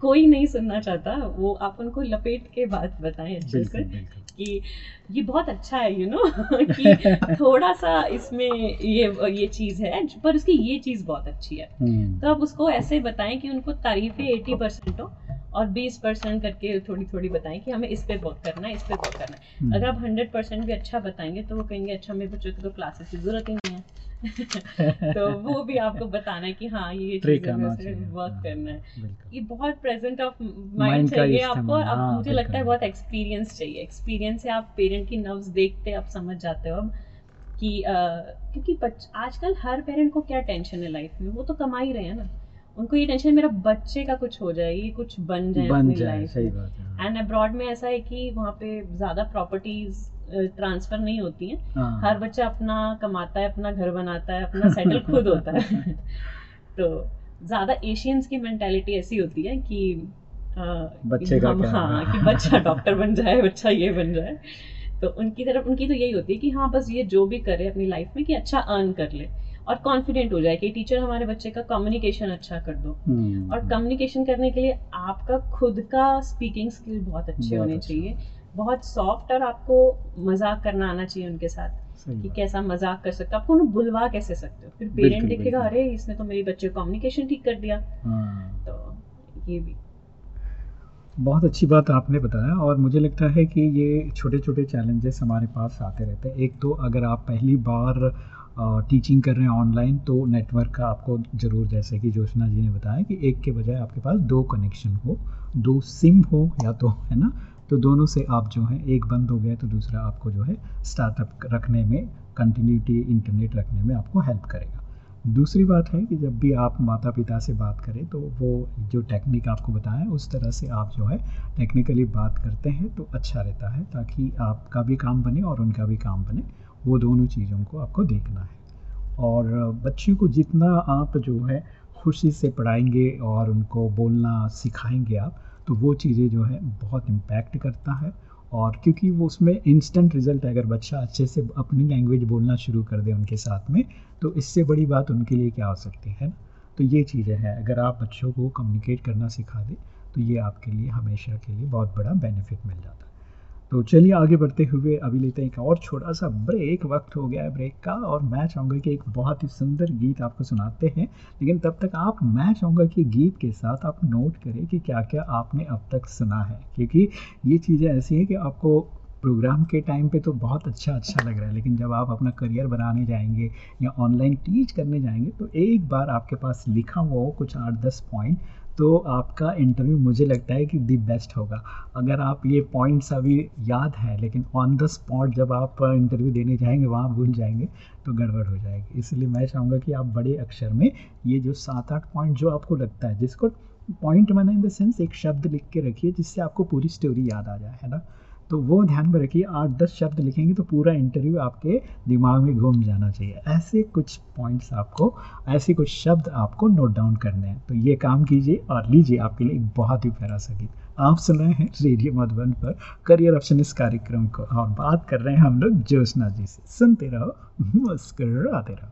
Speaker 4: कोई नहीं सुनना चाहता वो आप उनको लपेट के बात बताएँ अच्छे से कि ये बहुत अच्छा है यू नो कि थोड़ा सा इसमें ये ये चीज़ है पर उसकी ये चीज़ बहुत अच्छी है।
Speaker 3: हम्म,
Speaker 4: तो आप उसको ऐसे बताएँ कि उनको तारीफें एटी परसेंट हो और बीस परसेंट करके थोड़ी थोड़ी बताएँ कि हमें इस पे वर्क करना है इस पे वर्क करना है।
Speaker 3: हम्म,
Speaker 4: अगर आप हंड्रेड परसेंट भी अच्छा बताएँगे तो वो कहेंगे अच्छा मेरे बच्चों की तो क्लासेस की ज़रूरत ही नहीं है। तो वो भी आपको बताना है कि हाँ ये
Speaker 3: चाहिए,
Speaker 4: वर्क
Speaker 3: हाँ।
Speaker 4: करना है। ये बहुत प्रेजेंट ऑफ़ माइंड चाहिए आपको। अब
Speaker 3: हाँ,
Speaker 4: मुझे लगता है बहुत एक्सपीरियंस चाहिए। एक्सपीरियंस से आप पेरेंट की नर्व्स देखते आप समझ जाते हो अब कि क्योंकि आजकल हर पेरेंट को क्या टेंशन है लाइफ में? वो तो कमा ही रहे हैं ना। उनको ये टेंशन मेरा बच्चे का कुछ हो जाए ये कुछ बन जाए
Speaker 3: बन जाए
Speaker 4: लाइफ
Speaker 3: सही बात है हाँ।
Speaker 4: एंड अब्रॉड में ऐसा है कि वहाँ पे ज़्यादा प्रॉपर्टीज़ ट्रांसफ़र नहीं होती है।
Speaker 3: हाँ,
Speaker 4: हर बच्चा अपना कमाता है अपना घर बनाता है अपना सेटल खुद होता है। तो ज़्यादा एशियंस की मेंटालिटी ऐसी होती है कि अ,
Speaker 3: बच्चे का
Speaker 4: हम
Speaker 3: क्या?
Speaker 4: हाँ कि बच्चा डॉक्टर बन जाए बच्चा ये बन जाए। तो उनकी तरफ़ उनकी तो यही होती है कि हाँ बस ये जो भी करे अपनी लाइफ में कि अच्छा अर्न कर ले और कॉन्फिडेंट हो जाए कि टीचर हमारे बच्चे का कम्युनिकेशन अच्छा कर दो।
Speaker 3: हम्म,
Speaker 4: और कम्युनिकेशन करने के लिए आपका खुद का स्पीकिंग स्किल बहुत अच्छे होने
Speaker 3: अच्छा।
Speaker 4: चाहिए। बहुत सॉफ्ट और आपको मज़ाक करना आना चाहिए उनके साथ कि कैसा मज़ाक कर सकते हो। आपको उन्हें बुलवा कैसे सकते हो? फिर पेरेंट देखेगा अरे इसने तो मेरे बच्चे कम्युनिकेशन ठीक कर दिया।
Speaker 3: हाँ।
Speaker 4: तो ये भी।
Speaker 3: बहुत अच्छी बात आपने बताया और मुझे लगता है कि ये छोटे छोटे चैलेंजेस हमारे पास आते रहते हैं। एक तो अगर आप पहली बार टीचिंग कर रहे हैं ऑनलाइन तो नेटवर्क का आपको ज़रूर जैसे कि जोशना जी ने बताया कि एक के बजाय आपके पास दो कनेक्शन हो दो सिम हो या तो है ना? तो दोनों से आप जो है, एक बंद हो गया तो दूसरा आपको जो है स्टार्टअप रखने में कंटिन्यूटी इंटरनेट रखने में आपको हेल्प करेगा। दूसरी बात है कि जब भी आप माता पिता से बात करें तो वो जो टेक्निक आपको बताया उस तरह से आप जो है टेक्निकली बात करते हैं तो अच्छा रहता है, ताकि आपका भी काम बने और उनका भी काम बने। वो दोनों चीज़ों को आपको देखना है। और बच्चों को जितना आप जो है खुशी से पढ़ाएँगे और उनको बोलना सिखाएँगे आप तो वो चीज़ें जो है बहुत इम्पैक्ट करता है और क्योंकि वो उसमें इंस्टेंट रिज़ल्ट है, अगर बच्चा अच्छे से अपनी लैंग्वेज बोलना शुरू कर दे उनके साथ में तो इससे बड़ी बात उनके लिए क्या हो सकती है ना? तो ये चीज़ें हैं। अगर आप बच्चों को कम्युनिकेट करना सिखा दें तो ये आपके लिए, हमेशा के लिए बहुत बड़ा बेनिफिट मिल जाता है। तो चलिए आगे बढ़ते हुए अभी लेते हैं एक और छोटा सा ब्रेक वक्त हो गया है ब्रेक का और मैं चाहूँगा कि एक बहुत ही सुंदर गीत आपको सुनाते हैं। लेकिन तब तक आप, मैं चाहूँगा कि गीत के साथ आप नोट करें कि क्या क्या आपने अब तक सुना है। क्योंकि ये चीज़ें ऐसी हैं कि आपको प्रोग्राम के टाइम पे तो बहुत अच्छा अच्छा लग रहा है, लेकिन जब आप अपना करियर बनाने जाएँगे या ऑनलाइन टीच करने जाएँगे तो एक बार आपके पास लिखा हुआ हो कुछ आठ दस पॉइंट तो आपका इंटरव्यू मुझे लगता है कि दी बेस्ट होगा। अगर आप ये पॉइंट्स अभी याद है, लेकिन ऑन द स्पॉट जब आप इंटरव्यू देने जाएँगे, वहाँ भूल जाएँगे तो गड़बड़ हो जाएगी। इसलिए मैं चाहूँगा कि आप बड़े अक्षर में ये जो सात आठ पॉइंट जो आपको लगता है, जिसको पॉइंट मैंने इन द सेंस एक शब्द लिख के रखिए, जिससे आपको पूरी स्टोरी याद आ जाए, है ना? तो वो ध्यान में रखिए, आठ दस शब्द लिखेंगे तो पूरा इंटरव्यू आपके दिमाग में घूम जाना चाहिए। ऐसे कुछ पॉइंट्स आपको, ऐसे कुछ शब्द आपको नोट डाउन करने हैं। तो ये काम कीजिए और लीजिए आपके लिए एक बहुत ही प्यारा सा गीत। आप सुन रहे हैं रेडियो मधुबन पर करियर ऑप्शन इस कार्यक्रम को और बात कर रहे हैं हम लोग ज्योत्सना जी से। सुनते रहो, मुस्कराते रहो।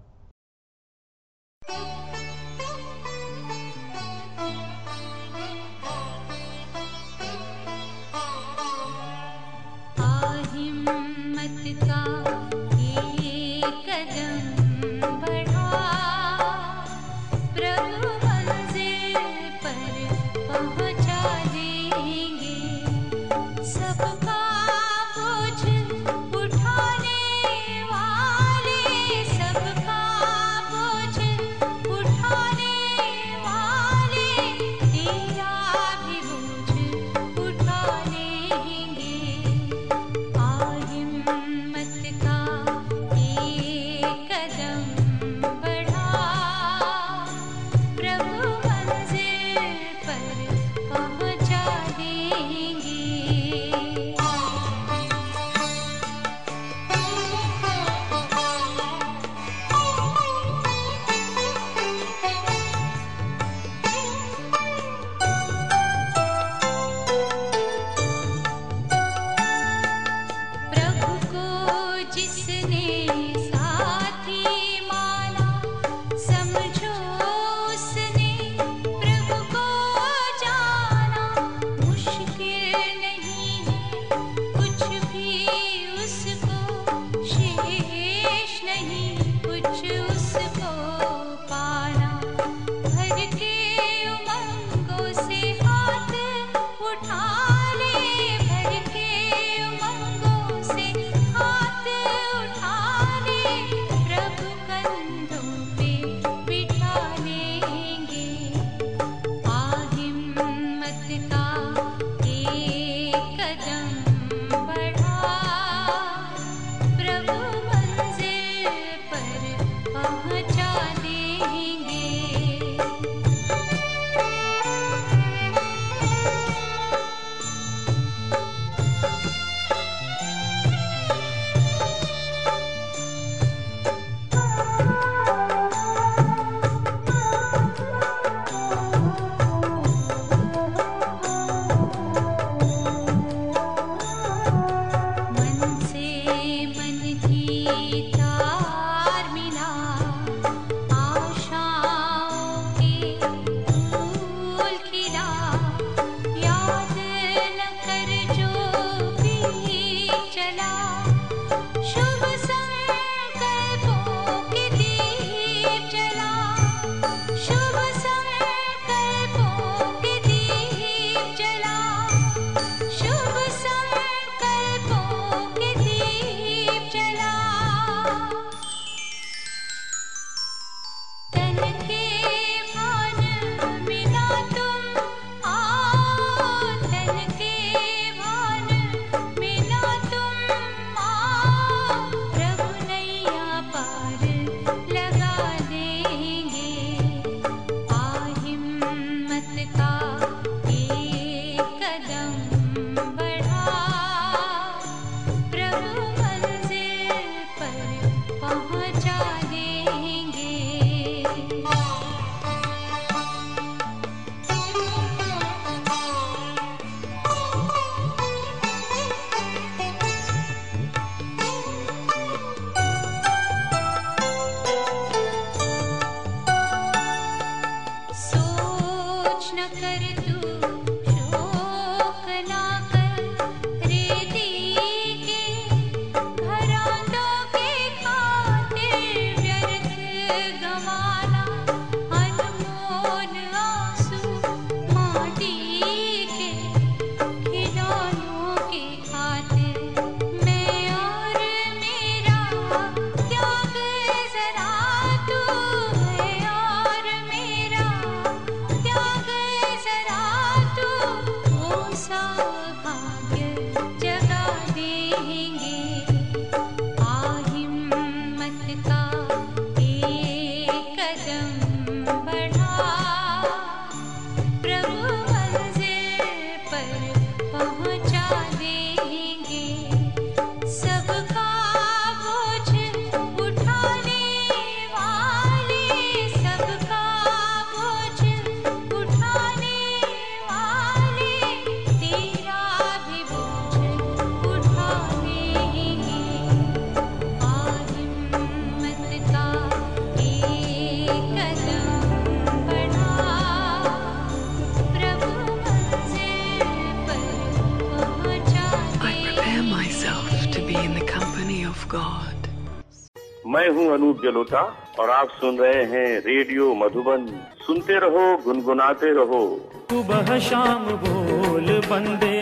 Speaker 6: जलोटा और आप सुन रहे हैं रेडियो मधुबन सुनते रहो, गुनगुनाते रहो।
Speaker 5: सुबह शाम बोल बंदे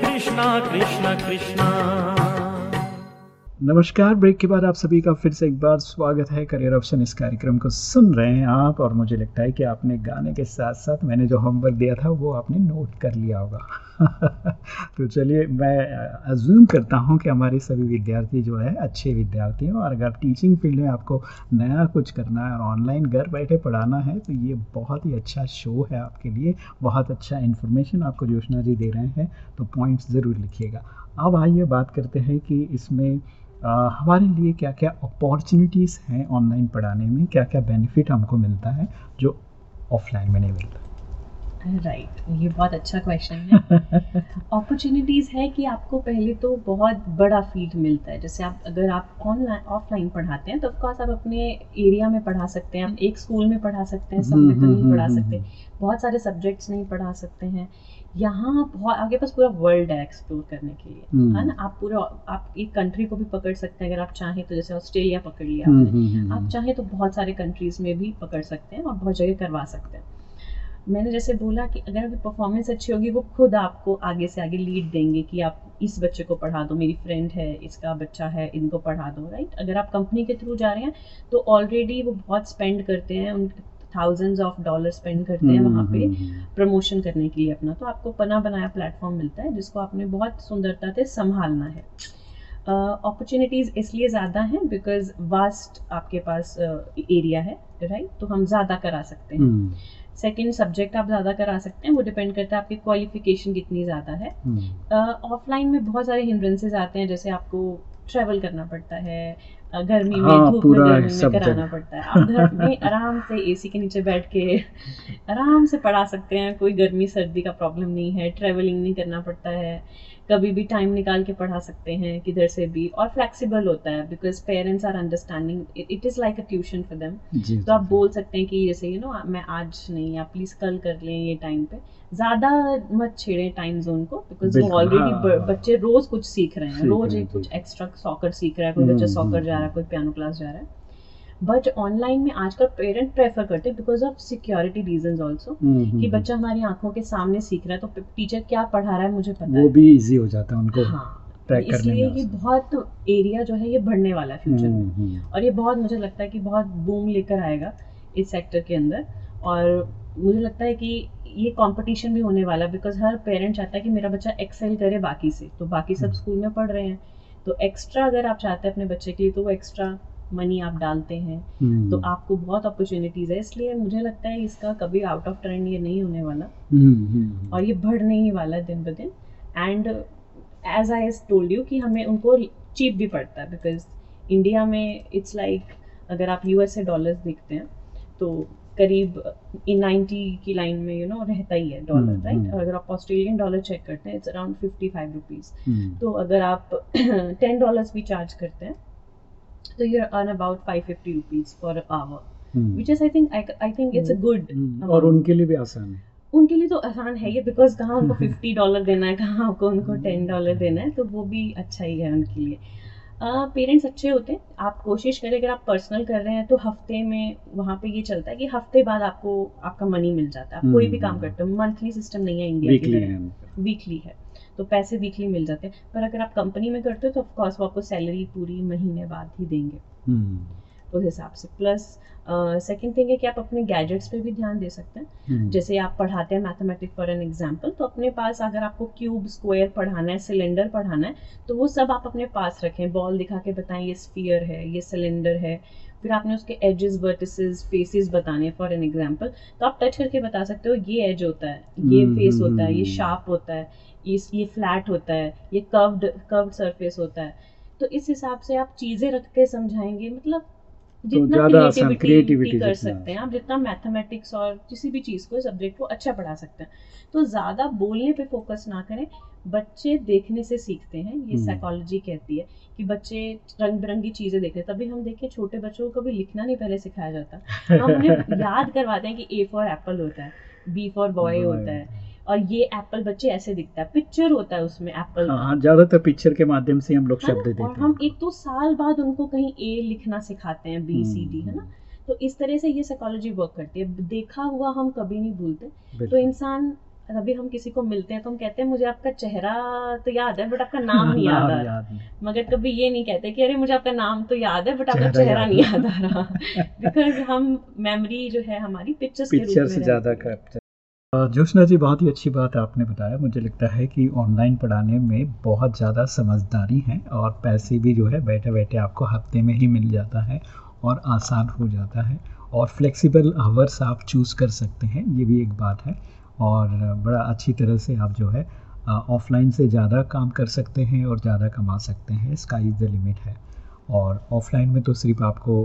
Speaker 5: कृष्णा कृष्णा कृष्णा।
Speaker 3: नमस्कार, ब्रेक के बाद आप सभी का फिर से एक बार स्वागत है करियर ऑप्शन इस कार्यक्रम को सुन रहे हैं आप और मुझे लगता है कि आपने गाने के साथ साथ मैंने जो होमवर्क दिया था वो आपने नोट कर लिया होगा। तो चलिए मैं अज्यूम करता हूँ कि हमारे सभी विद्यार्थी जो है, अच्छे विद्यार्थी हैं और अगर टीचिंग फ़ील्ड में आपको नया कुछ करना है और ऑनलाइन घर बैठे पढ़ाना है तो ये बहुत ही अच्छा शो है आपके लिए। बहुत अच्छा इन्फॉर्मेशन आपको जोशना जी दे रहे हैं तो पॉइंट्स ज़रूर लिखिएगा। अब आइए बात करते हैं कि इसमें हमारे लिए क्या क्या अपॉर्चुनिटीज़ हैं ऑनलाइन पढ़ाने में? क्या क्या बेनिफिट हमको मिलता है जो ऑफलाइन में नहीं मिलता?
Speaker 4: Right right. ये बहुत अच्छा क्वेश्चन है। अपॉर्चुनिटीज़ है कि आपको पहले तो बहुत बड़ा फ़ील्ड मिलता है। जैसे आप अगर आप ऑनलाइन ऑफलाइन पढ़ाते हैं तो ऑफकोर्स आप अपने एरिया में पढ़ा सकते हैं। आप एक स्कूल में पढ़ा सकते हैं सब में तो
Speaker 3: हम्म,
Speaker 4: नहीं
Speaker 3: हम्म,
Speaker 4: पढ़ा
Speaker 3: हम्म,
Speaker 4: सकते। बहुत सारे सब्जेक्ट्स नहीं पढ़ा सकते हैं। यहाँ बहुत आपके पास पूरा वर्ल्ड है एक्सप्लोर करने के लिए।
Speaker 3: हम्म।
Speaker 4: है ना? आप पूरा आप एक कंट्री को भी पकड़ सकते हैं। अगर आप चाहें तो जैसे ऑस्ट्रेलिया पकड़ लिया
Speaker 3: हम्म,
Speaker 4: आपने।
Speaker 3: हम्म,
Speaker 4: आप चाहें तो बहुत सारे कंट्रीज़ में भी पकड़ सकते हैं और बहुत जगह करवा सकते हैं। मैंने जैसे बोला कि अगर आपकी परफॉर्मेंस अच्छी होगी वो खुद आपको आगे से आगे लीड देंगे कि आप इस बच्चे को पढ़ा दो मेरी फ्रेंड है इसका बच्चा है इनको पढ़ा दो राइट अगर आप कंपनी के थ्रू जा रहे हैं तो ऑलरेडी वो बहुत स्पेंड करते हैं उन थाउजेंड्स ऑफ़ डॉलर स्पेंड करते हैं वहाँ पे
Speaker 3: हम्म, हम्म,
Speaker 4: प्रमोशन करने के लिए अपना। तो आपको बना बनाया प्लेटफॉर्म मिलता है जिसको आपने बहुत सुंदरता से संभालना है। अपॉर्चुनिटीज़ uh, इसलिए ज़्यादा हैं बिकॉज़ वास्ट आपके पास एरिया uh, है राइट तो हम ज़्यादा करा सकते हैं। सेकेंड सब्जेक्ट आप ज़्यादा करा सकते हैं वो डिपेंड करता है आपकी क्वालिफिकेशन कितनी ज़्यादा है।
Speaker 3: हम्म,
Speaker 4: ऑफलाइन में बहुत सारे हिंड्रेंसेज आते हैं जैसे आपको ट्रैवल करना पड़ता है गर्मी में
Speaker 3: हाँ,
Speaker 4: धूप में गर्मी में कराना पड़ता है। आप घर में आराम से एसी के नीचे बैठ के आराम से पढ़ा सकते हैं कोई गर्मी सर्दी का प्रॉब्लम नहीं है ट्रैवलिंग नहीं करना पड़ता है। कभी भी टाइम निकाल के पढ़ा सकते हैं किधर से भी और फ्लेक्सिबल होता है because parents are understanding it is like a tuition for them तो आप बोल सकते हैं कि जैसे यू नो मैं आज नहीं आप प्लीज़ कल कर लें ये टाइम पे। ज़्यादा मत छेड़े टाइम जोन को बिकॉज़ वो ऑलरेडी
Speaker 3: हाँ।
Speaker 4: बच्चे रोज कुछ सीख रहे हैं रोज एक कुछ एक्स्ट्रा सॉकर सीख रहा है कोई बच्चा
Speaker 3: हम्म,
Speaker 4: सॉकर
Speaker 3: हम्म,
Speaker 4: जा रहा है
Speaker 3: हम्म।
Speaker 4: कोई पियानो क्लास जा रहा है। बट ऑनलाइन में आजकल पेरेंट प्रेफर करते हैं because of security reason also
Speaker 3: hmm, hmm,
Speaker 4: कि
Speaker 3: हम्म,
Speaker 4: बच्चा हमारी आँखों के सामने सीख रहा है तो टीचर क्या पढ़ा रहा है मुझे पता
Speaker 3: वो
Speaker 4: है।
Speaker 3: भी इजी हो जाता है उनको
Speaker 4: हाँ इसलिए ये बहुत एरिया जो है ये बढ़ने वाला है फ्यूचर में।
Speaker 3: हम्म, हम्म,
Speaker 4: और ये बहुत मुझे लगता है कि बहुत बूम लेकर आएगा इस सेक्टर के अंदर। और मुझे लगता है कि ये कंपटीशन भी होने वाला बिकॉज़ हर पेरेंट चाहता है कि मेरा बच्चा एक्सेल करे बाकी से। तो बाकी सब
Speaker 3: हम्म।
Speaker 4: स्कूल में पढ़ रहे हैं। तो एक्स्ट्रा अगर आप चाहते हैं अपने बच्चे के लिए तो वो एक्स्ट्रा मनी आप डालते हैं
Speaker 3: हम्म,
Speaker 4: तो आपको बहुत अपॉर्चुनिटीज़ है। इसलिए मुझे लगता है इसका कभी आउट ऑफ़ ट्रेंड ये नहीं होने वाला।
Speaker 3: हम्म, हम्म,
Speaker 4: और ये बढ़ने ही वाला दिन ब दिन। And as I told you कि हमें उनको चीप भी पड़ता है बिकॉज़ इंडिया में इट्स लाइक अगर आप यूएसए डॉलर्स देखते हैं तो करीब इन नाइन्टी की लाइन में यू you नो know, रहता ही है डॉलर राइट। और अगर आप ऑस्ट्रेलियन डॉलर चेक करते हैं it's around fifty five rupees तो अगर आप टेन डॉलर्स भी चार्ज करते हैं तो you earn about five fifty rupees for hour
Speaker 3: hmm,
Speaker 4: which is I think I think it's a good
Speaker 3: hmm, और उनके लिए भी आसान है।
Speaker 4: उनके लिए तो आसान है ये बिकॉज़ कहाँ उनको फिफ्टी डॉलर देना है कहाँ आपको उनको टेन डॉलर देना है तो वो भी अच्छा ही है उनके लिए। पेरेंट्स अच्छे होते हैं। आप कोशिश करें अगर आप पर्सनल कर रहे हैं तो हफ़्ते में वहाँ पे ये चलता है कि हफ़्ते बाद आपको आपका मनी मिल जाता है। आप कोई भी काम
Speaker 3: हम्म।
Speaker 4: करते हो। मंथली सिस्टम नहीं है इंडिया की
Speaker 3: वीकली है।
Speaker 4: वीकली है। तो पैसे वीकली मिल जाते हैं। पर अगर आप कंपनी में करते हो तो ऑफकोर्स वो आपको सैलरी पूरी महीने बाद ही देंगे।
Speaker 3: हम्म,
Speaker 4: उस हिसाब से। प्लस सेकेंड थिंग है कि आप अपने गैजेट्स पे भी ध्यान दे सकते हैं।
Speaker 3: हम्म,
Speaker 4: जैसे आप पढ़ाते हैं मैथमेटिक फॉर एन एग्ज़ाम्पल तो अपने पास अगर आपको क्यूब स्क्वायर पढ़ाना है सिलेंडर पढ़ाना है तो वो सब आप अपने पास रखें। बॉल दिखा के बताएँ ये स्फीयर है ये सिलेंडर है। फिर आपने उसके एजेस वर्टिसेस फेसेस बताने फॉर एन एग्ज़ाम्पल तो आप टच करके बता सकते हो ये एज होता है ये
Speaker 3: हम्म,
Speaker 4: फेस
Speaker 3: हम्म,
Speaker 4: होता है ये
Speaker 3: हम्म।
Speaker 4: शार्प होता है ये ये फ्लैट होता है ये कर्व्ड कर्व्ड सरफेस होता है। तो इस हिसाब से आप चीज़ें रख के समझाएँगे। मतलब जितना
Speaker 3: ज़्यादा आसान,
Speaker 4: creativity
Speaker 3: creativity
Speaker 4: कर सकते हैं आप जितना मैथमेटिक्स और किसी भी चीज़ को सब्जेक्ट को अच्छा पढ़ा सकते हैं। तो ज़्यादा बोलने पे फोकस ना करें बच्चे देखने से सीखते हैं ये
Speaker 3: हम्म।
Speaker 4: साइकोलॉजी कहती है कि बच्चे रंग बिरंगी चीज़ें देखते हैं तभी हम देखें छोटे बच्चों को कभी लिखना नहीं पहले सिखाया जाता। हम उन्हें याद करवाते हैं कि ए फॉर एप्पल होता है बी फॉर बॉय होता है। और ये एप्पल बच्चे ऐसे दिखता है। पिक्चर होता है उसमें एप्पल
Speaker 3: हाँ ज़्यादातर पिक्चर के माध्यम से हम लोग शब्द? देते
Speaker 4: और हम एक दो साल बाद उनको कहीं ए लिखना सिखाते हैं बी सी डी है ना। तो इस तरह से ये साइकोलॉजी वर्क करती है। देखा हुआ हम कभी नहीं भूलते। तो इंसान अभी हम किसी को मिलते हैं तो हम कहते हैं मुझे आपका चेहरा तो याद है बट आपका नाम नहीं याद आ रहा। मगर कभी ये नहीं कहते कि अरे मुझे आपका नाम तो याद है बट आपका
Speaker 3: चेहरा
Speaker 4: नहीं याद आ रहा। बिकॉज़ हम मेमोरी जो है हमारी पिक्चर्स के रूप में
Speaker 3: ज़्यादा जोशना जी, बहुत ही अच्छी बात आपने बताया। मुझे लगता है कि ऑनलाइन पढ़ाने में बहुत ज़्यादा समझदारी है और पैसे भी जो है बैठे बैठे आपको हफ़्ते में ही मिल जाता है और आसान हो जाता है और फ्लेक्सिबल आवर्स आप चूज़ कर सकते हैं, ये भी एक बात है। और बड़ा अच्छी तरह से आप जो है ऑफलाइन से ज़्यादा काम कर सकते हैं और ज़्यादा कमा सकते हैं स्काई इज़ द लिमिट है। और ऑफलाइन में तो सिर्फ़ आपको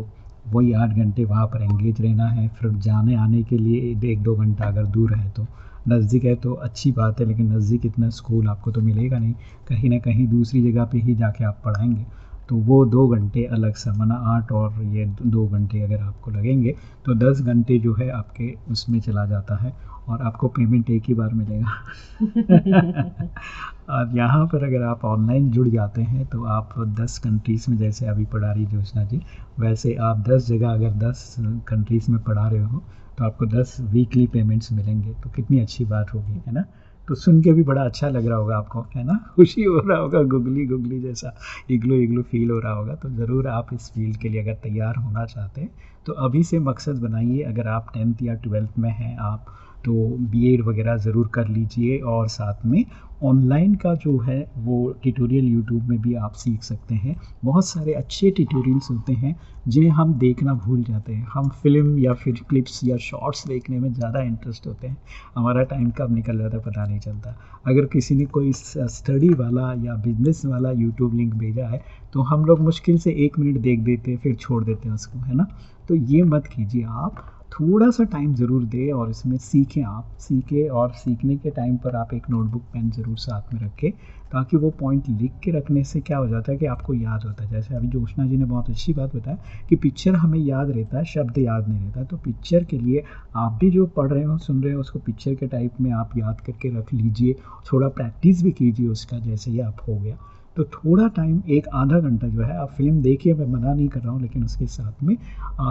Speaker 3: वही आठ घंटे वहाँ पर एंगेज रहना है। फिर जाने आने के लिए एक दो घंटा अगर दूर है तो। नज़दीक है तो अच्छी बात है लेकिन नज़दीक इतना स्कूल आपको तो मिलेगा नहीं। कहीं ना कहीं दूसरी जगह पे ही जाके आप पढ़ाएँगे। तो वो दो घंटे अलग सा मना आठ और ये दो घंटे अगर आपको लगेंगे तो दस घंटे जो है आपके उसमें चला जाता है और आपको पेमेंट एक ही बार मिलेगा। और यहाँ पर अगर आप ऑनलाइन जुड़ जाते हैं तो आप 10 कंट्रीज़ में, जैसे अभी पढ़ा रही ज्योत्सना जी, वैसे आप 10 जगह अगर 10 कंट्रीज़ में पढ़ा रहे हो तो आपको 10 वीकली पेमेंट्स मिलेंगे। तो कितनी अच्छी बात होगी, है ना? तो सुन के भी बड़ा अच्छा लग रहा होगा आपको, है ना? खुशी हो रहा होगा, गुगली गुगली जैसा इग्लो इग्लो फील हो रहा होगा। तो ज़रूर आप इस फ़ील्ड के लिए अगर तैयार होना चाहते हैं तो अभी से मकसद बनाइए, अगर आप टेंथ या ट्वेल्थ में हैं आप तो बीएड वगैरह ज़रूर कर लीजिए और साथ में ऑनलाइन का जो है वो ट्यूटोरियल यूट्यूब में भी आप सीख सकते हैं। बहुत सारे अच्छे ट्यूटोरियल्स होते हैं, जिन्हें हम देखना भूल जाते हैं। हम फ़िल्म या फिर क्लिप्स या शॉर्ट्स देखने में ज़्यादा इंटरेस्ट होते हैं। हमारा टाइम कब निकल जाता है पता नहीं चलता। अगर किसी ने कोई स्टडी वाला या बिज़नेस वाला यूट्यूब लिंक भेजा है तो हम लोग मुश्किल से एक मिनट देख देते हैं, फिर छोड़ देते हैं उसको, है ना? तो ये मत कीजिए आप। थोड़ा सा टाइम ज़रूर दे और इसमें सीखें आप, सीखें और सीखने के टाइम पर आप एक नोटबुक पेन ज़रूर साथ में रखें, ताकि वो पॉइंट लिख के रखने से क्या हो जाता है कि आपको याद होता है। जैसे अभी जोशना जी ने बहुत अच्छी बात बताया कि पिक्चर हमें याद रहता है, शब्द याद नहीं रहता। तो पिक्चर के लिए आप भी जो पढ़ रहे हो, सुन रहे हो, उसको पिक्चर के टाइप में आप याद करके रख लीजिए, थोड़ा प्रैक्टिस भी कीजिए उसका, जैसे ही आप हो गया। तो थोड़ा टाइम एक आधा घंटा जो है, आप फ़िल्म देखिए, मैं मना नहीं कर रहा हूँ, लेकिन उसके साथ में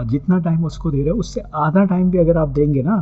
Speaker 3: जितना टाइम उसको दे रहे हो, उससे आधा टाइम भी अगर आप देंगे ना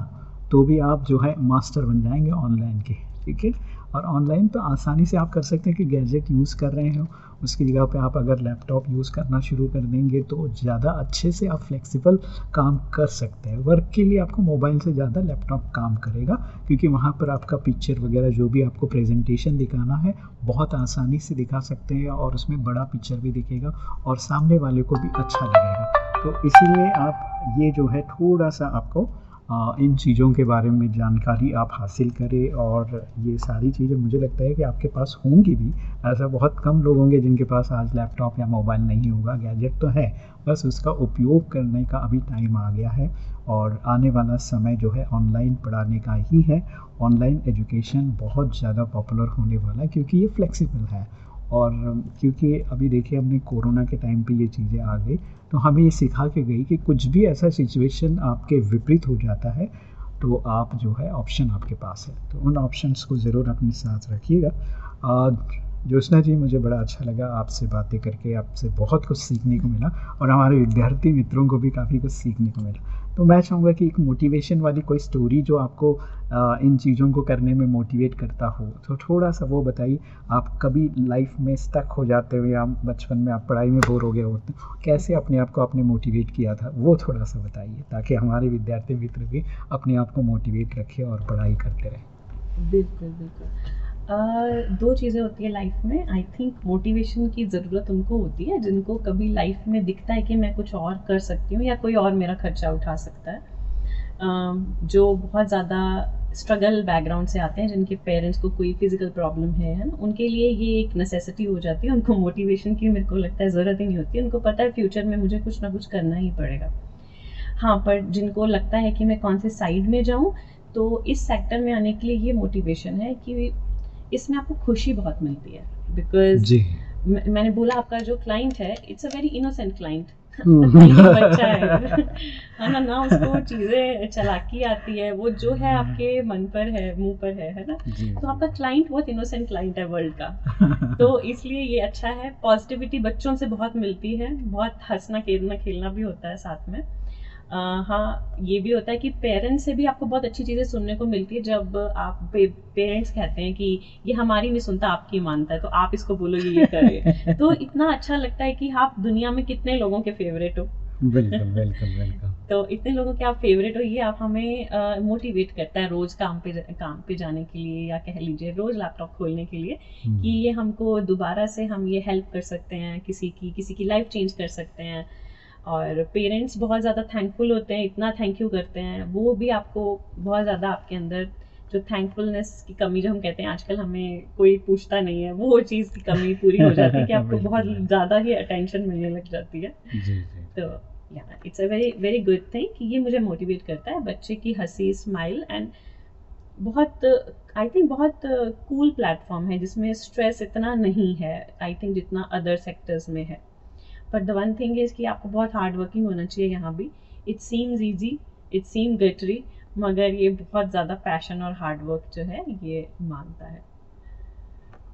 Speaker 3: तो भी आप जो है मास्टर बन जाएँगे ऑनलाइन के, ठीक है? और ऑनलाइन तो आसानी से आप कर सकते हैं कि गैजेट यूज़ कर रहे हो। उसकी जगह पे आप अगर लैपटॉप यूज़ करना शुरू कर देंगे तो ज़्यादा अच्छे से आप फ्लेक्सिबल काम कर सकते हैं। वर्क के लिए आपको मोबाइल से ज़्यादा लैपटॉप काम करेगा, क्योंकि वहाँ पर आपका पिक्चर वगैरह जो भी आपको प्रेजेंटेशन दिखाना है, बहुत आसानी से दिखा सकते हैं और उसमें बड़ा पिक्चर भी दिखेगा और सामने वाले को भी अच्छा लगेगा। तो इसीलिए आप ये जो है थोड़ा सा आपको इन चीज़ों के बारे में जानकारी आप हासिल करें और ये सारी चीज़ें मुझे लगता है कि आपके पास होंगी भी। ऐसा बहुत कम लोग होंगे जिनके पास आज लैपटॉप या मोबाइल नहीं होगा, गैजेट तो है, बस उसका उपयोग करने का अभी टाइम आ गया है और आने वाला समय जो है ऑनलाइन पढ़ाने का ही है। ऑनलाइन एजुकेशन बहुत ज़्यादा पॉपुलर होने वाला है क्योंकि ये फ्लेक्सिबल है। और क्योंकि अभी देखिए हमने कोरोना के टाइम पे ये चीज़ें आ गई तो हमें ये सिखा के गई कि कुछ भी ऐसा सिचुएशन आपके विपरीत हो जाता है तो आप जो है ऑप्शन आपके पास है। तो उन ऑप्शंस को ज़रूर अपने साथ रखिएगा। ज्योत्ना जी, मुझे बड़ा अच्छा लगा आपसे बातें करके, आपसे बहुत कुछ सीखने को मिला और हमारे विद्यार्थी मित्रों को भी काफ़ी कुछ सीखने को मिला। तो मैं चाहूँगा कि एक मोटिवेशन वाली कोई स्टोरी जो आपको आ, इन चीज़ों को करने में मोटिवेट करता हो। तो थोड़ा सा वो बताइए आप कभी लाइफ में स्टक हो जाते हो या बचपन में आप पढ़ाई में बोर हो गए होते कैसे अपने आप को आपने मोटिवेट किया था? वो थोड़ा सा बताइए ताकि हमारे विद्यार्थी मित्र भी अपने आप को मोटिवेट रखें और पढ़ाई करते रहें।
Speaker 4: बिल्कुल बिल्कुल। दो चीज़ें होती है लाइफ में। आई थिंक मोटिवेशन की ज़रूरत उनको होती है, जिनको कभी लाइफ में दिखता है कि मैं कुछ और कर सकती हूँ या कोई और मेरा खर्चा उठा सकता है। जो बहुत ज़्यादा स्ट्रगल बैकग्राउंड से आते हैं, जिनके पेरेंट्स को कोई फ़िज़िकल प्रॉब्लम है है ना? उनके लिए ये एक नेसेसिटी हो जाती है। उनको मोटिवेशन की मेरे को लगता है ज़रूरत ही नहीं होती। उनको पता है फ्यूचर में मुझे कुछ ना कुछ करना ही पड़ेगा। हाँ पर जिनको लगता है कि मैं कौन से साइड में जाऊँ तो इस सेक्टर में आने के लिए ये मोटिवेशन है कि इसमें आपको खुशी बहुत मिलती है बिकॉज़ मैंने बोला आपका जो क्लाइंट है it's a very innocent client
Speaker 3: hmm.
Speaker 4: बच्चा है। है ना ना उसको चीज़ें चलाकी आती है वो जो है आपके मन पर है मुँह पर है है ना? तो आपका क्लाइंट बहुत इनोसेंट क्लाइंट है वर्ल्ड का। तो इसलिए ये अच्छा है पॉजिटिविटी बच्चों से बहुत मिलती है बहुत हंसना खेलना खेलना भी होता है साथ में। हाँ ये भी होता है कि पेरेंट्स से भी आपको बहुत अच्छी चीज़ें सुनने को मिलती है जब आप पे, पेरेंट्स कहते हैं कि ये हमारी नहीं सुनता आपकी मानता है तो आप इसको बोलो ये ये करे तो इतना अच्छा लगता है कि आप दुनिया में कितने लोगों के फेवरेट हो।
Speaker 3: बिल्कुल बिल्कुल बिल्कुल।
Speaker 4: तो इतने लोगों के आप फेवरेट हो ये आप हमें मोटिवेट करता है रोज काम पे काम पे जाने के लिए या कह लीजिए रोज लैपटॉप खोलने के लिए
Speaker 3: हम्म।
Speaker 4: कि ये हमको दोबारा से हम ये हेल्प कर सकते हैं किसी की किसी की लाइफ चेंज कर सकते हैं। और पेरेंट्स बहुत ज़्यादा थैंकफुल होते हैं इतना थैंक यू करते हैं। वो भी आपको बहुत ज़्यादा आपके अंदर जो थैंकफुलनेस की कमी जो हम कहते हैं आजकल हमें कोई पूछता नहीं है वो चीज़ की कमी पूरी हो जाती है कि आपको बहुत ज़्यादा ही अटेंशन मिलने लग जाती है।
Speaker 3: जी जी।
Speaker 4: तो yeah it's a very very good thing कि ये मुझे मोटिवेट करता है बच्चे की हँसी स्माइल एंड बहुत आई थिंक बहुत कूल प्लेटफॉर्म है जिसमें स्ट्रेस इतना नहीं है आई थिंक जितना अदर सेक्टर्स में है। But the one thing is कि आपको बहुत हार्ड वर्किंग होना चाहिए यहाँ भी। It seems easy it seem गटरी मगर ये बहुत ज़्यादा पैशन और हार्ड वर्क जो है, ये माँगता है।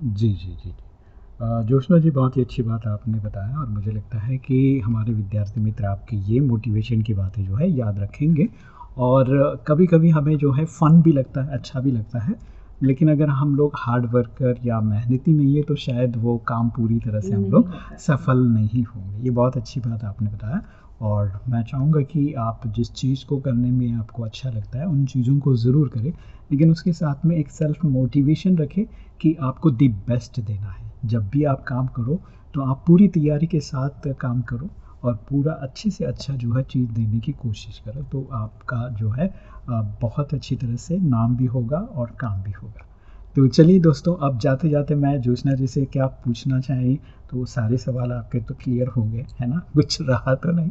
Speaker 3: जी जी जी ज्योत्सना जी, बहुत ही अच्छी बात आपने बताया और मुझे लगता है कि हमारे विद्यार्थी मित्र आपकी ये मोटिवेशन की बातें जो है याद रखेंगे और कभी कभी हमें जो है फ़न भी लगता है अच्छा भी लगता है। लेकिन अगर हम लोग हार्ड वर्कर या मेहनती नहीं है तो शायद वो काम पूरी तरह से हम लोग सफल नहीं होंगे। ये बहुत अच्छी बात आपने बताया और मैं चाहूँगा कि आप जिस चीज़ को करने में आपको अच्छा लगता है उन चीज़ों को ज़रूर करें लेकिन उसके साथ में एक सेल्फ मोटिवेशन रखें कि आपको दी बेस्ट देना है। जब भी आप काम करो तो आप पूरी तैयारी के साथ काम करो और पूरा अच्छे से अच्छा जो है चीज़ देने की कोशिश करो तो आपका जो है बहुत अच्छी तरह से नाम भी होगा और काम भी होगा। तो चलिए दोस्तों, अब जाते जाते मैं जोशना जी से क्या पूछना चाहिए तो सारे सवाल आपके तो क्लियर होंगे, है ना? कुछ रहा तो नहीं।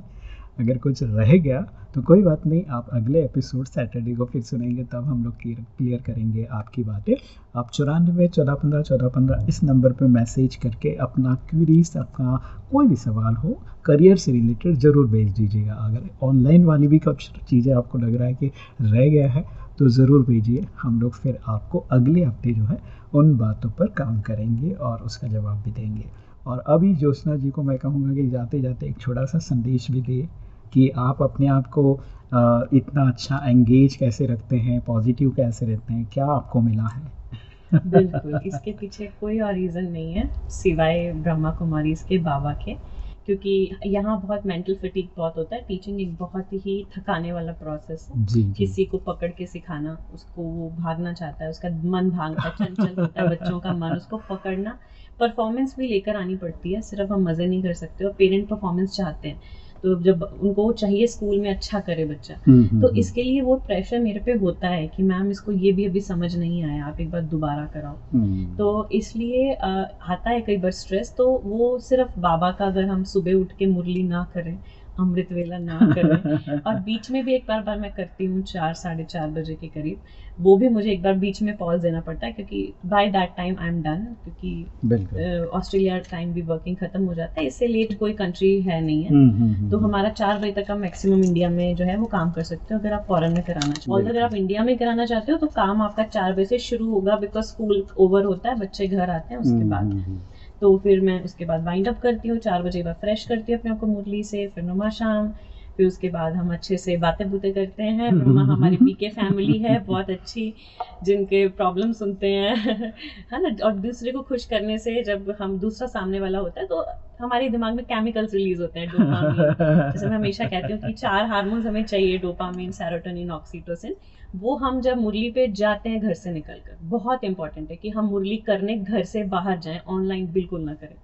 Speaker 3: अगर कुछ रह गया तो कोई बात नहीं, आप अगले एपिसोड सैटरडे को फिर सुनेंगे, तब हम लोग क्लियर करेंगे आपकी बातें। आप चौरानवे, चौदह पंद्रह चौदह पंद्रह, इस नंबर पे मैसेज करके अपना क्वेरीज अपना कोई भी सवाल हो करियर से रिलेटेड ज़रूर भेज दीजिएगा। अगर ऑनलाइन वाली भी कुछ चीज़ें आपको लग रहा है कि रह गया है तो ज़रूर भेजिए। हम लोग फिर आपको अगले हफ़्ते जो है, उन बातों पर काम करेंगे और उसका जवाब भी देंगे। और अभी ज्योत्सना जी को मैं कहूँगा कि जाते जाते एक छोटा सा संदेश भी दिए कि आप अपने आप को इतना अच्छा एंगेज कैसे रखते हैं पॉजिटिव कैसे रहते हैं क्या आपको मिला है?
Speaker 4: बिल्कुल इसके पीछे कोई और रीज़न नहीं है सिवाय ब्रह्मा कुमारी इसके बाबा के क्योंकि यहाँ बहुत मेंटल फटीक बहुत होता है टीचिंग एक बहुत ही थकाने वाला प्रोसेस है।
Speaker 3: जी जी।
Speaker 4: किसी को पकड़ के सिखाना उसको वो भागना चाहता है उसका मन भागता है चंचल होता है बच्चों का मन उसको पकड़ना परफॉर्मेंस भी लेकर आनी पड़ती है सिर्फ़ हम मज़े नहीं कर सकते और पेरेंट परफॉर्मेंस चाहते हैं। तो जब उनको चाहिए स्कूल में अच्छा करे बच्चा
Speaker 3: हम्म, हम्म,
Speaker 4: तो
Speaker 3: हम्म।
Speaker 4: इसके लिए वो प्रेशर मेरे पे होता है कि मैम इसको ये भी अभी समझ नहीं आया आप एक बार दोबारा कराओ। तो इसलिए आता है कई बार स्ट्रेस तो वो सिर्फ़ बाबा का अगर हम सुबह उठ के मुरली ना करें अमृत वेला ना करें। और बीच में भी एक बार बार मैं करती हूँ चार साढ़े चार बजे के करीब। वो भी मुझे एक बार बीच में पॉज देना पड़ता है क्योंकि by that time I am done क्योंकि ऑस्ट्रेलिया टाइम भी वर्किंग खत्म हो जाता है इससे लेट कोई कंट्री है नहीं है।
Speaker 3: हम्म, हम्म, हम्म,
Speaker 4: तो हमारा चार बजे तक का मैक्सिमम इंडिया में जो है वो काम कर सकते हो अगर आप फॉरन में कराना चाहते हो। अगर आप इंडिया में कराना चाहते हो तो काम आपका चार बजे से शुरू होगा बिकॉज़ स्कूल ओवर होता है बच्चे घर आते हैं उसके बाद। तो फिर मैं उसके बाद वाइंड अप करती हूँ, चार बजे बाद फ्रेश करती हूँ अपने आप को मुरली से, फिर नुमा शाम फिर उसके बाद हम अच्छे से बातें बूतें करते हैं। नुमा हमारी पीके फैमिली है बहुत अच्छी जिनके प्रॉब्लम सुनते हैं। है ना? और दूसरे को खुश करने से जब हम दूसरा सामने वाला होता है तो हमारे दिमाग में केमिकल्स रिलीज़ होते हैं डोपामिन जैसे मैं हमेशा कहती हूँ कि चार हार्मोन्स हमें चाहिए डोपामिन सेरोटोनिन ऑक्सीटोसिन वो हम जब मुरली पे जाते हैं घर से निकलकर बहुत इंपॉर्टेंट है कि हम मुरली करने घर से बाहर जाएँ ऑनलाइन बिल्कुल ना करें।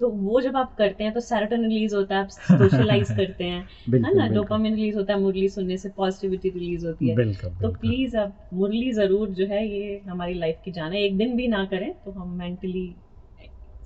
Speaker 4: तो वो जब आप करते हैं तो सेरोटोनिन रिलीज़ होता है आप सोशलाइज करते हैं। है ना? डोपामिन रिलीज़ होता है मुरली सुनने से पॉजिटिविटी रिलीज़ होती है।
Speaker 3: बिल्कुल
Speaker 4: तो
Speaker 3: बिल्कुल।
Speaker 4: प्लीज़ आप मुरली ज़रूर जो है ये हमारी लाइफ की जान है। एक दिन भी ना करें तो हम मेंटली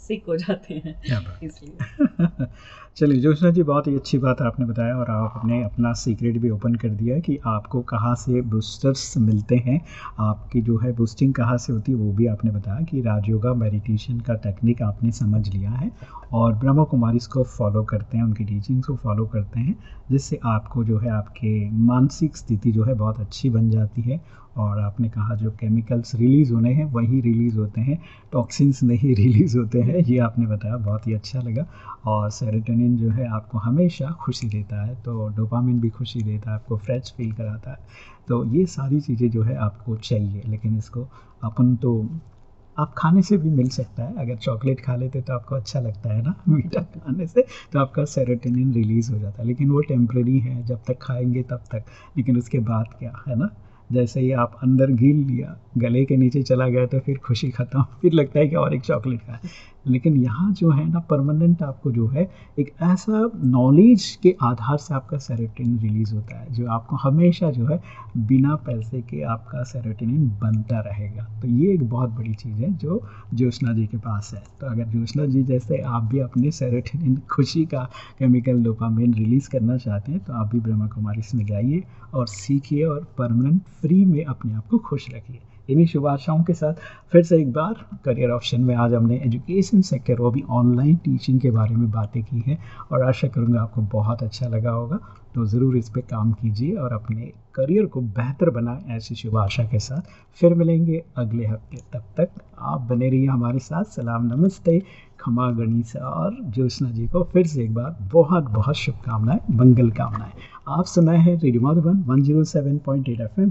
Speaker 4: सिक हो जाते हैं। इसलिए।
Speaker 3: चलिए, जोशना जी, बहुत ही अच्छी बात आपने बताया और आपने अपना सीक्रेट भी ओपन कर दिया कि आपको कहाँ से बूस्टर्स मिलते हैं। आपकी जो है बूस्टिंग कहाँ से होती है, वो भी आपने बताया कि राजयोगा मेडिटेशन का टेक्निक आपने समझ लिया है और ब्रह्मा कुमारी को फॉलो करते हैं, उनकी टीचिंग्स को फॉलो करते हैं, जिससे आपको जो है आपके मानसिक स्थिति जो है बहुत अच्छी बन जाती है और आपने कहा जो केमिकल्स रिलीज़ होने हैं, वही रिलीज़ होते हैं टॉक्सिन्स नहीं रिलीज़ होते हैं, ये आपने बताया, बहुत ही अच्छा लगा। और सेरोटोनिन जो है, आपको हमेशा खुशी देता है तो डोपामिन भी खुशी देता है, आपको फ्रेश फील कराता है। तो ये सारी चीज़ें जो है, आपको चाहिए, लेकिन इसको अपन तो आप खाने से भी मिल सकता है, अगर चॉकलेट खा लेते तो आपको अच्छा लगता है ना, मीठा खाने से तो आपका सेरोटोनिन रिलीज़ हो जाता है। लेकिन वो टेम्प्रेरी है, जब तक खाएँगे तब तक, लेकिन उसके बाद क्या, है ना? जैसे ही आप अंदर गिल लिया, गले के नीचे चला गया तो फिर खुशी ख़त्म। फिर लगता है कि और एक चॉकलेट खाए लेकिन यहाँ जो है ना परमानेंट आपको जो है, एक ऐसा नॉलेज के आधार से आपका सेरोटिन रिलीज़ होता है, जो आपको हमेशा जो है, बिना पैसे के आपका सेरोटिन बनता रहेगा। तो ये एक बहुत बड़ी चीज़ है जो ज्योत्ना जी के पास है। तो अगर ज्योत्ना जी जैसे आप भी अपने सेरोटिन खुशी का केमिकल डोपामिन रिलीज़ करना चाहते हैं तो आप भी ब्रह्मा कुमारी में जाइए और सीखिए और परमानेंट फ्री में अपने आप को खुश रखिए। इन्हीं शुभ आशाओं के साथ फिर से एक बार करियर ऑप्शन में आज हमने एजुकेशन सेक्टर वो भी ऑनलाइन टीचिंग के बारे में बातें की हैं और आशा करूँगा आपको बहुत अच्छा लगा होगा। तो ज़रूर इस पर काम कीजिए और अपने करियर को बेहतर बनाएँ ऐसी शुभ आशा के साथ। फिर मिलेंगे अगले हफ़्ते। तब तक आप बने रहिए हमारे साथ। सलाम, नमस्ते। खमा गणिसा और ज्योत्ना जी को फिर से एक बार बहुत बहुत शुभकामनाएँ, मंगल कामनाएँ। आप सुनाए हैं रेडियो माधुबन 107.8 एफएम